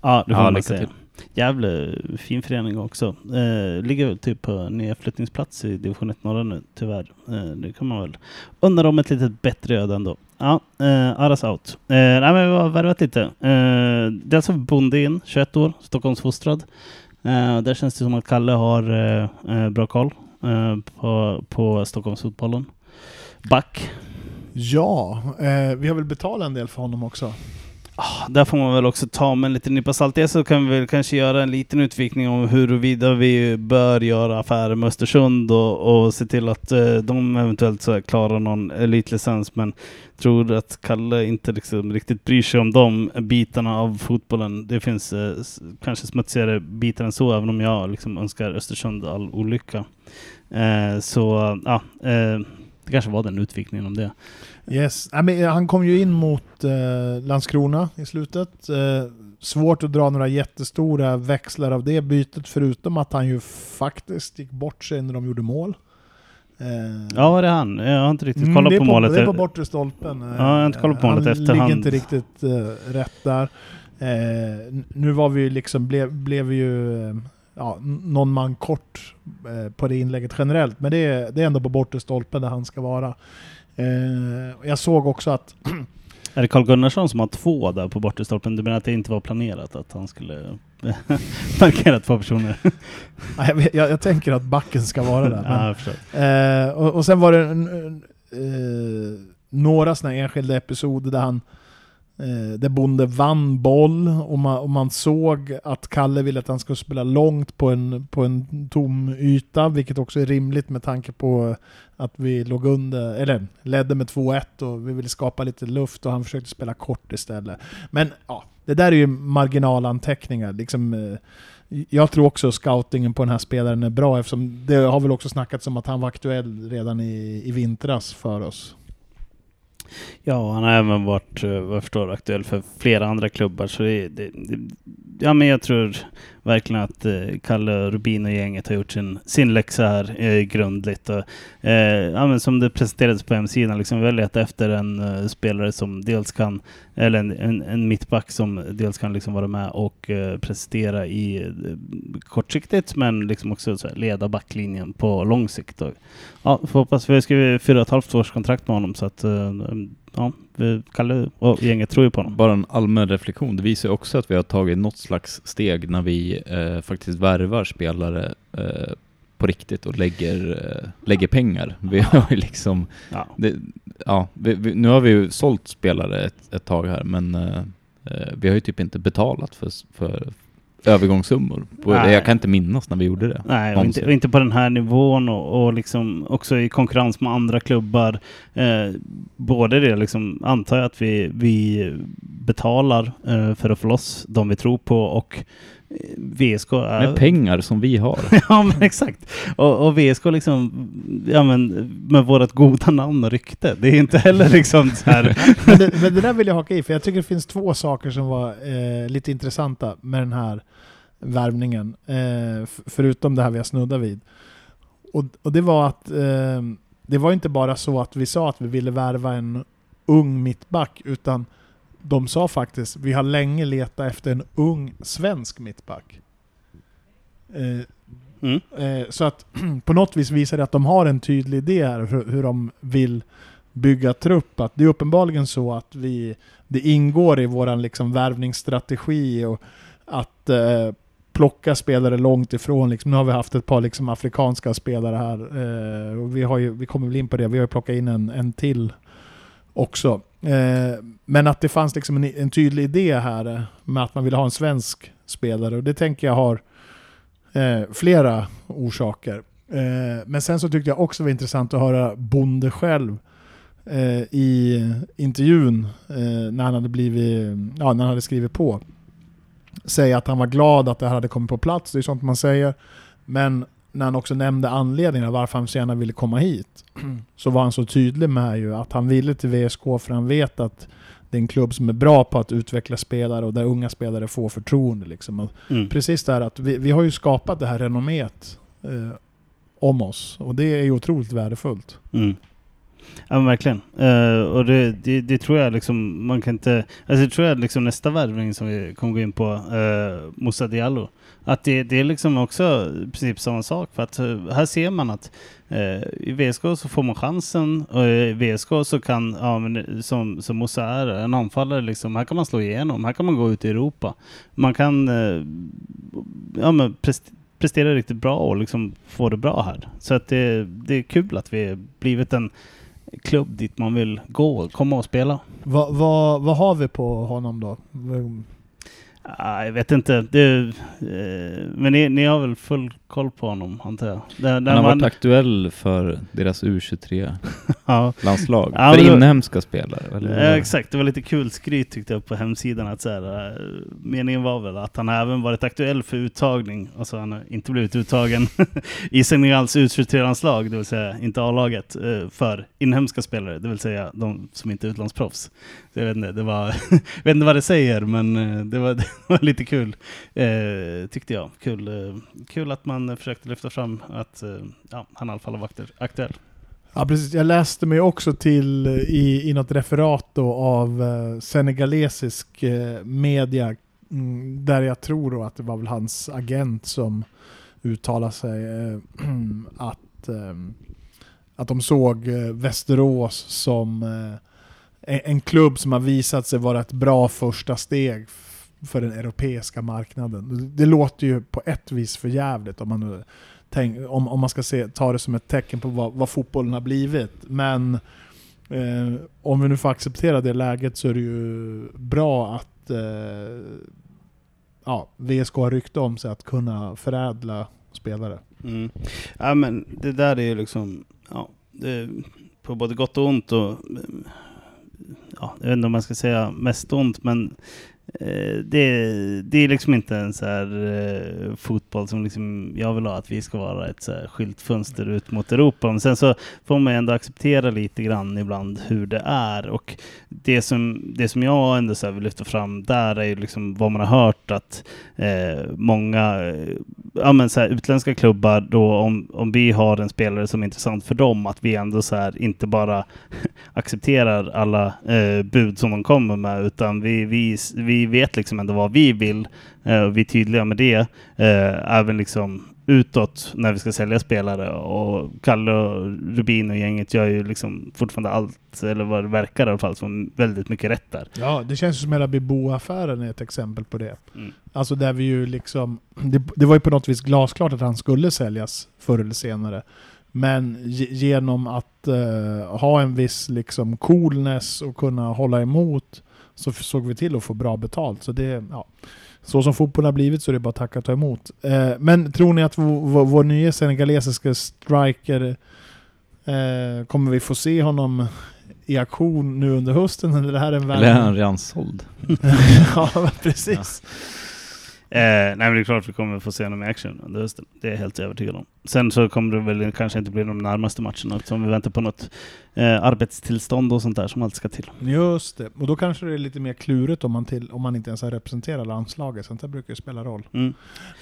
Ja, det får Ja, man säga. till. Gävle, fin förening också. Eh, ligger väl typ på nedflyttningsplats i division 1 norra nu, tyvärr. Eh, det kan man väl undra om ett litet bättre öde ändå. Ja, eh, Aras out. Eh, nej, men vi har värvat lite. Eh, dels har vi Bonde in, 21 år, Stockholmsfostrad. Eh, där känns det som att Kalle har eh, eh, bra koll eh, på, på Stockholmsfotbollen. Back. Ja, eh, vi har väl betalat en del för honom också. Ah, där får man väl också ta med en liten nypa salt. Dels så kan vi väl kanske göra en liten utvikning om huruvida vi bör göra affärer med Östersund och, och se till att eh, de eventuellt så klarar någon elitlicens. Men tror att Kalle inte liksom riktigt bryr sig om de bitarna av fotbollen. Det finns eh, kanske smutsigare bitar än så, även om jag liksom önskar Östersund all olycka. Eh, så ja, eh, det kanske var den utvikningen om det. Yes. Nej, men, eh, han kom ju in mot eh, Landskrona i slutet. Eh, svårt att dra några jättestora växlar av det bytet, förutom att han ju faktiskt gick bort sig när de gjorde mål. Eh, Ja, var det han? Jag har inte riktigt Mm, kollat på, på målet. Det är på bortre stolpen. Ja, jag har inte kollat på målet Han efterhand. ligger inte riktigt eh, rätt där. Eh, nu var vi ju liksom, blev, blev vi ju eh, ja, någon man kort eh, på det inlägget generellt. Men det är, det är ändå på bortre stolpen där han ska vara. Eh, jag såg också att Är det Carl Gunnarsson som har två där på bortastolpen? Du menar att det inte var planerat att han skulle markera två personer? Ja, Jag, jag, jag tänker att backen ska vara där. men- ja. Eh, och, och sen var det eh, några sådana enskilda episoder där han eh, där Bonde vann boll och man, och man såg att Kalle ville att han skulle spela långt på en, på en tom yta, vilket också är rimligt med tanke på att vi låg under, eller ledde med 2-1 och vi ville skapa lite luft och han försökte spela kort istället. Men ja, det där är ju marginalanteckningar. Liksom, eh, jag tror också scoutingen på den här spelaren är bra eftersom det har väl också snackats om att han var aktuell redan i, i vintras för oss. Ja, han har även varit, eh, vad jag förstår, aktuell för flera andra klubbar. Så det, det, det, ja, men jag tror verkligen att eh, Kalle Rubin och gänget har gjort sin, sin läxa här eh, grundligt. Och, eh, ja, men som det presenterades på hemsidan, liksom, vi har letat efter en eh, spelare som dels kan, eller en, en, en mittback som dels kan liksom vara med och eh, prestera i eh, kortsiktigt, men liksom också så här, leda backlinjen på lång sikt. Och, ja, hoppas vi har skrivit fyra och ett halvt års kontrakt med honom så att eh, ja, vi- Kalle och gänget tror ju på honom. Bara en allmän reflektion. Det visar ju också att vi har tagit något slags steg när vi eh, faktiskt värvar spelare eh, på riktigt och lägger, eh, lägger pengar. Vi har ju liksom, Ja. det, ja, vi, vi, nu har vi ju sålt spelare ett, ett tag här men eh, eh, vi har ju typ inte betalat för, för övergångssummor. Nej. jag kan inte minnas när vi gjorde det. Nej, och inte, och inte på den här nivån och, och liksom också i konkurrens med andra klubbar. Eh, både det liksom, antar jag att vi, vi betalar eh, för att få loss de vi tror på och VSK är... Med pengar som vi har. ja men exakt. Och, och VSK liksom, ja men med vårt goda namn och rykte. Det är inte heller liksom så här... Men det, men det där vill jag haka i, för jag tycker det finns två saker som var eh, lite intressanta med den här värvningen. Eh, förutom det här vi har snuddat vid. Och, och det var att eh, det var inte bara så att vi sa att vi ville värva en ung mittback, utan de sa faktiskt vi har länge letat efter en ung svensk mittback. Eh, Mm. Eh, Så att på något vis visar det att de har en tydlig idé här hur, hur de vill bygga trupp. Att det är uppenbarligen så att vi, det ingår i vår liksom värvningsstrategi och att eh, plocka spelare långt ifrån. Liksom, nu har vi haft ett par liksom, afrikanska spelare här. Eh, och vi, har ju, vi kommer väl in på det, vi har ju plockat in en, en till också. Eh, men att det fanns liksom en, en tydlig idé här eh, med att man ville ha en svensk spelare och det tänker jag har eh, flera orsaker. Men sen så tyckte jag också det var intressant att höra Bonde själv i intervjun när han hade blivit, ja, när han hade skrivit på säga att han var glad att det här hade kommit på plats, det är sånt man säger. Men när han också nämnde anledningen varför han så gärna ville komma hit så var han så tydlig med ju att han ville till VSK för han vet att det är en klubb som är bra på att utveckla spelare och där unga spelare får förtroende. Liksom. Mm. precis det här att vi, vi har ju skapat det här renommet eh, om oss och det är ju otroligt värdefullt. Mm. Ja verkligen. Eh, och det, det, det tror jag liksom, man kan inte... Alltså det tror jag liksom nästa värvning som vi kommer gå in på, uh, Moussa Diallo. Att det, det är liksom också i princip samma sak. För att eh, här ser man att eh, i VSK så får man chansen och i VSK så kan, ja men eh, som, som Moussa är, en anfallare liksom, här kan man slå igenom, här kan man gå ut i Europa. Man kan eh, ja, men prestera riktigt bra och liksom få det bra här. Så att det, det är kul att vi blivit en klubb dit man vill gå, komma och spela. Vad va, vad har vi på honom då? Ah, jag vet inte. Det, eh, men ni, ni har väl full koll på honom, antar jag? Där, där Han har man, varit aktuell för deras U23-landslag. ja. för Ja, inhemska spelare. Eller? Ja, exakt, det var lite kul skryt tyckte jag på hemsidan. Att så här, eh, meningen var väl att han även varit aktuell för uttagning. Alltså han har inte blivit uttagen i Senegals U23-landslag, det vill säga inte A-laget, eh, för inhemska spelare, det vill säga de som inte är utlandsproffs. Jag vet inte, det var, jag vet inte vad det säger, men eh, det var, det var lite kul, eh, tyckte jag. Kul, eh, kul att man försökte lyfta fram att eh, ja, han i alla fall var aktuell. Ja, precis. Jag läste mig också till eh, i, i något referat då av eh, senegalesisk eh, media mm, där jag tror då att det var väl hans agent som uttalade sig eh, att, eh, att de såg eh, Västerås som eh, en, klubb som har visat sig vara ett bra första steg för den europeiska marknaden. Det, det låter ju på ett vis för jävligt om man, nu tänk, om, om man ska se, ta det som ett tecken på vad, vad fotbollen har blivit. Men eh, om vi nu får acceptera det läget så är det ju bra att eh, ja, VSK har rykte om sig att kunna förädla spelare. Mm. Ja men det där är ju liksom, ja, det, på både gott och ont och ja, jag vet inte om man ska säga mest ont men Eh, det, det är liksom inte en så här eh, fotboll som liksom jag vill ha att vi ska vara ett så här skyltfönster ut mot Europa. Men sen så får man ändå acceptera lite grann ibland hur det är och det som, det som jag ändå så här vill lyfta fram där är ju liksom vad man har hört att eh, många eh, ja, men så här, utländska klubbar då om, om vi har en spelare som är intressant för dem att vi ändå så här inte bara accepterar alla eh, bud som de kommer med utan vi, vi, vi vet liksom ändå vad vi vill eh, och vi är tydliga med det eh, även liksom utåt när vi ska sälja spelare och Kalle och Rubin och gänget gör ju liksom fortfarande allt eller vad det verkar i alla fall som väldigt mycket rätt där. Ja, det känns som hela Bibo-affären är ett exempel på det. Mm. Alltså där vi ju liksom... Det, det var ju på något vis glasklart att han skulle säljas förr eller senare. Men ge- genom att eh, ha en viss liksom coolness och kunna hålla emot så såg vi till att få bra betalt. Så det, ja. Så som fotbollen har blivit så är det bara att tacka och ta emot. Eh, men tror ni att vår, vår, nya senegalesiska striker eh, kommer vi få se honom i aktion nu under hösten? Eller är det här en Eller är han redan såld? ja, precis. Eh, nej men det är klart vi kommer få se honom i action under hösten. Det är jag helt övertygad om. Sen så kommer det väl kanske inte bli de närmaste matcherna eftersom vi väntar på något eh, arbetstillstånd och sånt där som alltid ska till. Just det. Och då kanske det är lite mer klurigt om man, till, om man inte ens har representerat landslaget. Sånt där brukar ju spela roll. Mm.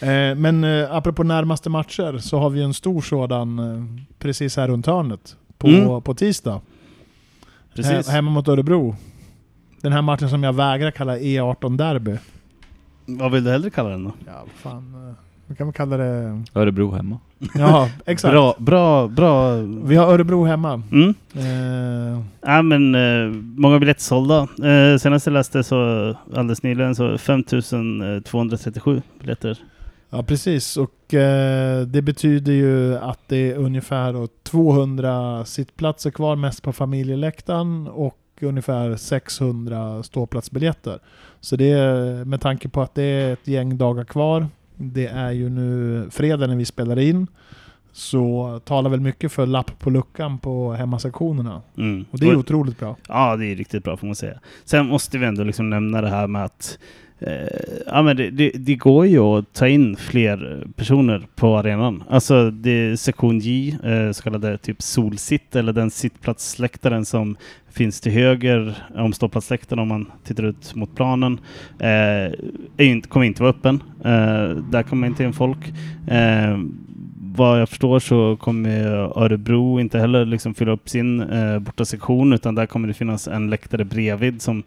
Eh, men eh, apropå närmaste matcher så har vi en stor sådan eh, precis här runt hörnet. På, Mm. på tisdag. Precis. He- hemma mot Örebro. Den här matchen som jag vägrar kalla E18-derby. Vad vill du hellre kalla den då? Ja, vad fan. eh, Vi kan väl kalla det... Örebro hemma. Ja, exakt. Bra, bra, bra. Vi har Örebro hemma. Mm. Eh, Ja, men eh, många biljetter sålda. Eh, senast jag läste så alldeles nyligen så 5237 biljetter. Ja precis, och eh, det betyder ju att det är ungefär då 200 sittplatser kvar, mest på familjeläktaren, och ungefär 600 ståplatsbiljetter. Så det är, med tanke på att det är ett gäng dagar kvar, det är ju nu fredag när vi spelar in, så talar väl mycket för lapp på luckan på hemmasektionerna. Mm. Och det är otroligt bra. Ja, det är riktigt bra får man säga. Sen måste vi ändå liksom nämna det här med att Eh, ja, men det, det, det går ju att ta in fler personer på arenan. Alltså det är sektion J, eh, så kallade typ solsitt eller den sittplatsläktaren som finns till höger om ståplatsläktaren om man tittar ut mot planen. Eh, är inte, kommer inte vara öppen. Eh, där kommer inte in folk. Eh, vad jag förstår så kommer Örebro inte heller liksom fylla upp sin eh, borta sektion utan där kommer det finnas en läktare bredvid som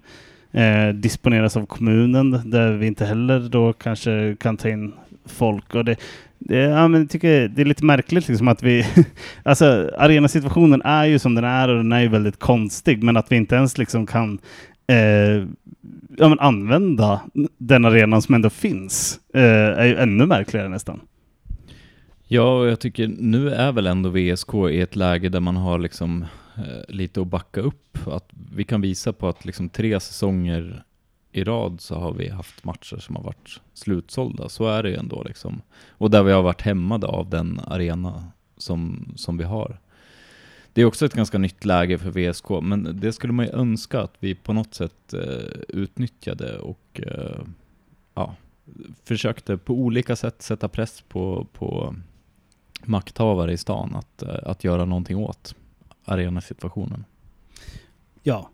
eh, disponeras av kommunen där vi inte heller då kanske kan ta in folk. Och det, det, ja, men jag tycker det är lite märkligt liksom att vi... alltså arenasituationen är ju som den är och den är ju väldigt konstig men att vi inte ens liksom kan eh, ja, men använda den arenan som ändå finns eh, är ju ännu märkligare nästan. Ja, och jag tycker nu är väl ändå VSK i ett läge där man har liksom Eh, lite att backa upp. Att vi kan visa på att liksom tre säsonger i rad så har vi haft matcher som har varit slutsålda. Så är det ju ändå liksom. Och där vi har varit hämmade av den arena som, som vi har. Det är också ett ganska nytt läge för VSK, men det skulle man ju önska att vi på något sätt eh, utnyttjade och eh, ja, försökte på olika sätt sätta press på, på makthavare i stan att, eh, att göra någonting åt arenasituationen. Ja,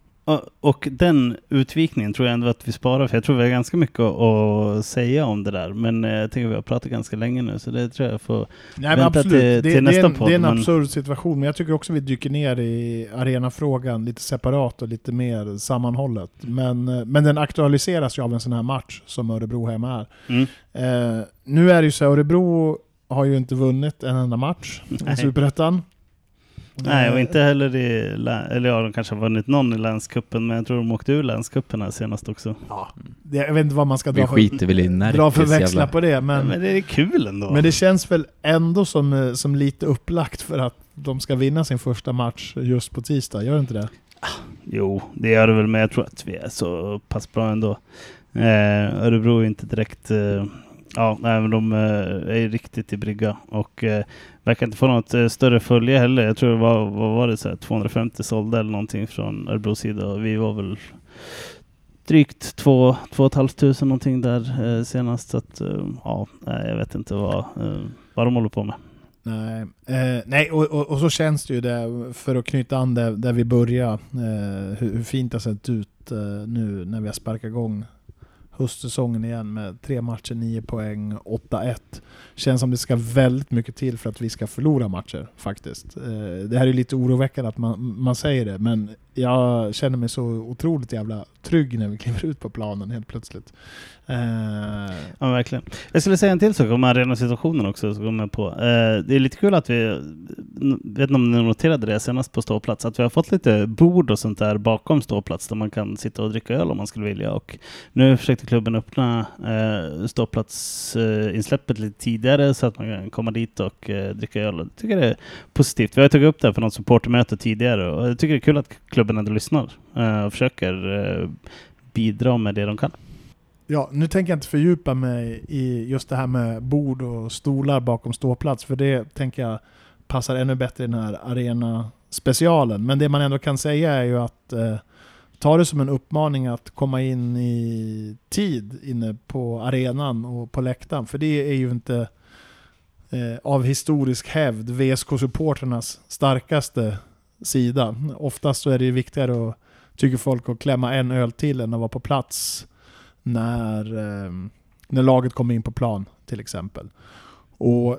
och- den utvikningen tror jag ändå att vi sparar för jag tror vi har ganska mycket att- säga om det där. Men eh, jag tänker vi har pratat ganska länge nu så det tror jag får... Nej men Vänta absolut, till- det, till det, nästa är en, podd, det är en men- absurd situation, men jag tycker också vi dyker ner i arenafrågan lite separat och lite mer sammanhållet. Men, eh, men den aktualiseras ju av en sån här match som Örebro hemma är. Mm. Eh, nu är det ju så, Örebro har ju inte vunnit en enda match i. Superettan. Nej, och inte heller i... Eller ja, de kanske har vunnit någon i länskuppen, men jag tror de åkte ur länskuppen här senast också. det- Jag vet inte vad man ska dra skiter väl i dra för jävla... på det, Men, men, men det är kul ändå. men det känns väl ändå som, eh, som lite upplagt för att de ska vinna sin första match just på tisdag, gör det inte det? Jo, det gör det väl, men jag tror att vi är så pass bra ändå. Eh, Örebro är inte direkt... Eh, ja, nej, men de eh, är ju riktigt i brygga och eh, verkar inte få något eh, större följe heller. Jag tror det var, vad var det, så här, 250 sålda eller någonting från Örebros sida och vi var väl drygt 2 500 någonting där eh, senast. Så att, eh, ja, jag vet inte vad, eh, vad de håller på med. Nej, eh, nej och, och, och så känns det ju det, för att knyta an där, där vi började, eh, hur, hur fint det har sett ut eh, nu när vi har sparkat igång höstsäsongen igen med tre matcher, nio poäng, 8-1. Känns som det ska väldigt mycket till för att vi ska förlora matcher faktiskt. Eh, det här är lite oroväckande att man, man säger det, men jag känner mig så otroligt jävla trygg när vi kliver ut på planen helt plötsligt. Eh, Ja, verkligen. Jag skulle säga en till sak om arenasituationen också, så kom jag på. Eh, det är lite kul att vi, vet inte om ni noterade det senast på ståplats, att vi har fått lite bord och sånt där bakom ståplats där man kan sitta och dricka öl om man skulle vilja. Och nu försökte klubben öppna eh, ståplatsinsläppet lite tidigare så att man kan komma dit och eh, dricka öl. Jag tycker det är positivt. Vi har tagit upp det här på något supportermöte tidigare och jag tycker det är kul att klubben ändå lyssnar eh, och försöker eh, bidra med det de kan. Ja, nu tänker jag inte fördjupa mig i just det här med bord och stolar bakom ståplats, för det tänker jag passar ännu bättre i den här arena-specialen. Men det man ändå kan säga är ju att eh, ta det som en uppmaning att komma in i tid inne på arenan och på läktaren, för det är ju inte eh, av historisk hävd VSK-supporternas starkaste sida. Oftast så är det ju viktigare att, tycker folk, att klämma en öl till än att vara på plats när, eh, när laget kommer in på plan till exempel. Och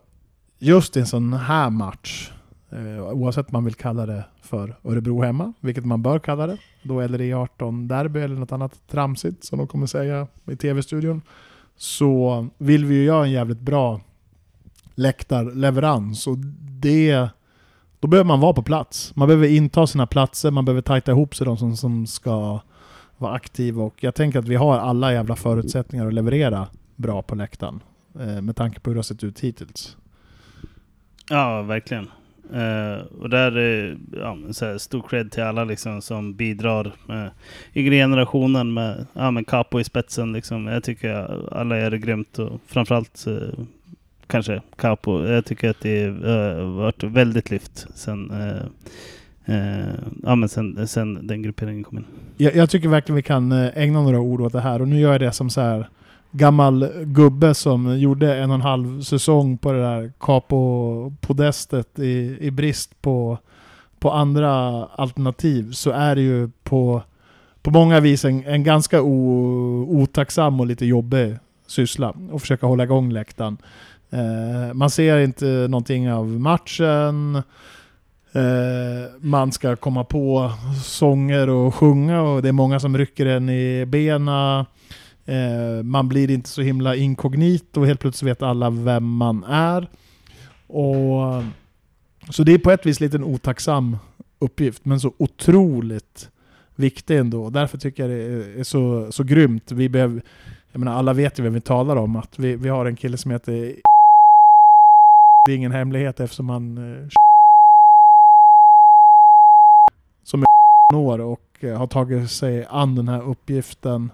just i en sån här match, eh, oavsett om man vill kalla det för Örebro hemma, vilket man bör kalla det, då eller i 18 derby eller något annat tramsigt som de kommer säga i tv-studion, så vill vi ju göra en jävligt bra läktarleverans. Och det, då behöver man vara på plats. Man behöver inta sina platser, man behöver tajta ihop sig de som, som ska vara aktiva. Och jag tänker att vi har alla jävla förutsättningar att leverera bra på läktaren. Eh, med tanke på hur det har sett ut hittills. Ja, verkligen. Eh, och där är ja, så här, stor cred till alla liksom, som bidrar med yngre generationen med ja, med Capo i spetsen. Liksom. Jag tycker alla gör det grymt och framförallt eh, kanske Capo. Jag tycker att det har varit väldigt lyft sen, eh, eh, ja, men sen, sen den grupperingen kom in. Jag, jag tycker verkligen vi kan eh, ägna några ord åt det här. Och nu gör jag det som så här gammal gubbe som gjorde en och en halv säsong på det där Capo-podestet i, i brist på, på andra alternativ. Så är det ju på, på många vis en, en ganska o, otacksam och lite jobbig syssla. Och försöka hålla igång läktaren. Eh, man ser inte någonting av matchen. Eh, man ska komma på sånger och sjunga och det är många som rycker en i bena. Eh, man blir inte så himla inkognito och helt plötsligt vet alla vem man är. Och, så det är på ett vis lite en otacksam uppgift, men så otroligt viktig ändå. Därför tycker jag det är, är så, så grymt. Vi behöver, jag menar, alla vet ju vem vi talar om. Att vi, vi har en kille som heter det är ingen hemlighet eftersom han eh, som är år och eh, har tagit sig an den här uppgiften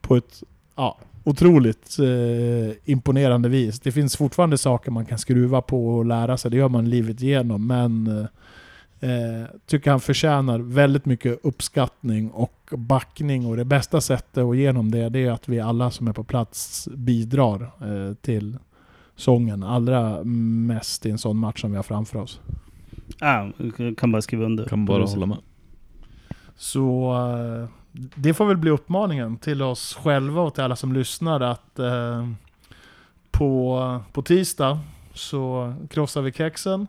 på ett ja, otroligt eh, imponerande vis. Det finns fortfarande saker man kan skruva på och lära sig, det gör man livet igenom, men eh, eh tycker han förtjänar väldigt mycket uppskattning och backning och det bästa sättet att ge honom det, det är att vi alla som är på plats bidrar eh, till sången. Allra mest i en sån match som vi har framför oss. Ja, jag kan bara skriva under. Kan bara hålla med. Så eh, det får väl bli uppmaningen till oss själva och till alla som lyssnar att eh, på, på tisdag så krossar vi kexen.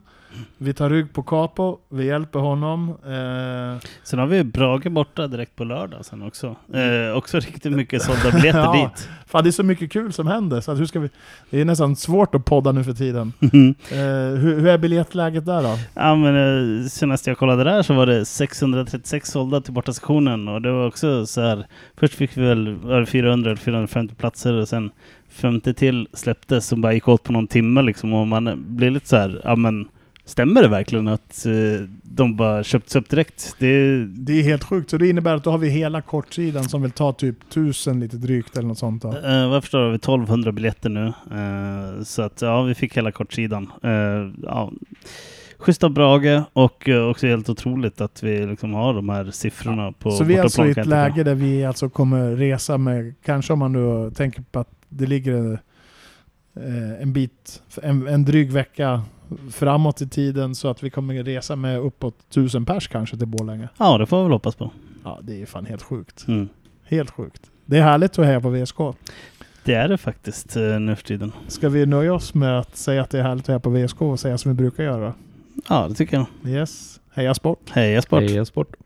Vi tar rygg på Capo, vi hjälper honom. Eh, Sen har vi Brage borta direkt på lördag sen också. Eh, också riktigt mycket sålda biljetter Ja. dit. fan det är så mycket kul som händer, så hur ska vi... Det är nästan svårt att podda nu för tiden. Eh, hur, hur är biljettläget där då? Ja men eh, senast jag kollade där så var det 636 sålda till bortasektionen och det var också så här. Först fick vi väl var det 400 eller 450 platser och sen 50 till släpptes som bara gick åt på någon timme liksom och man blir lite så här, ja men stämmer det verkligen att eh, de bara köpts upp direkt? Det, Det är helt sjukt, så det innebär att då har vi hela kortsidan som vill ta typ 1000 lite drygt eller något sånt då. Uh, vad förstår har vi 1200 biljetter nu. Eh, så att ja, vi fick hela kortsidan. Uh, ja. Schysst av Brage och också helt otroligt att vi liksom har de här siffrorna på Så vi är alltså i ett läge där vi alltså kommer resa med, kanske om man nu tänker på att det ligger eh, en bit, en, en dryg vecka framåt i tiden så att vi kommer resa med uppåt 1000 pers kanske till Borlänge. Ja, det får vi väl hoppas på. Ja, det är fan helt sjukt. Mm. Helt sjukt. Det är härligt att heja på VSK. Det är det faktiskt uh, nu för tiden. Ska vi nöja oss med att säga att det är härligt att heja på VSK och säga som vi brukar göra? Ja, det tycker jag. Yes. Heja sport! Heja sport! Heja sport.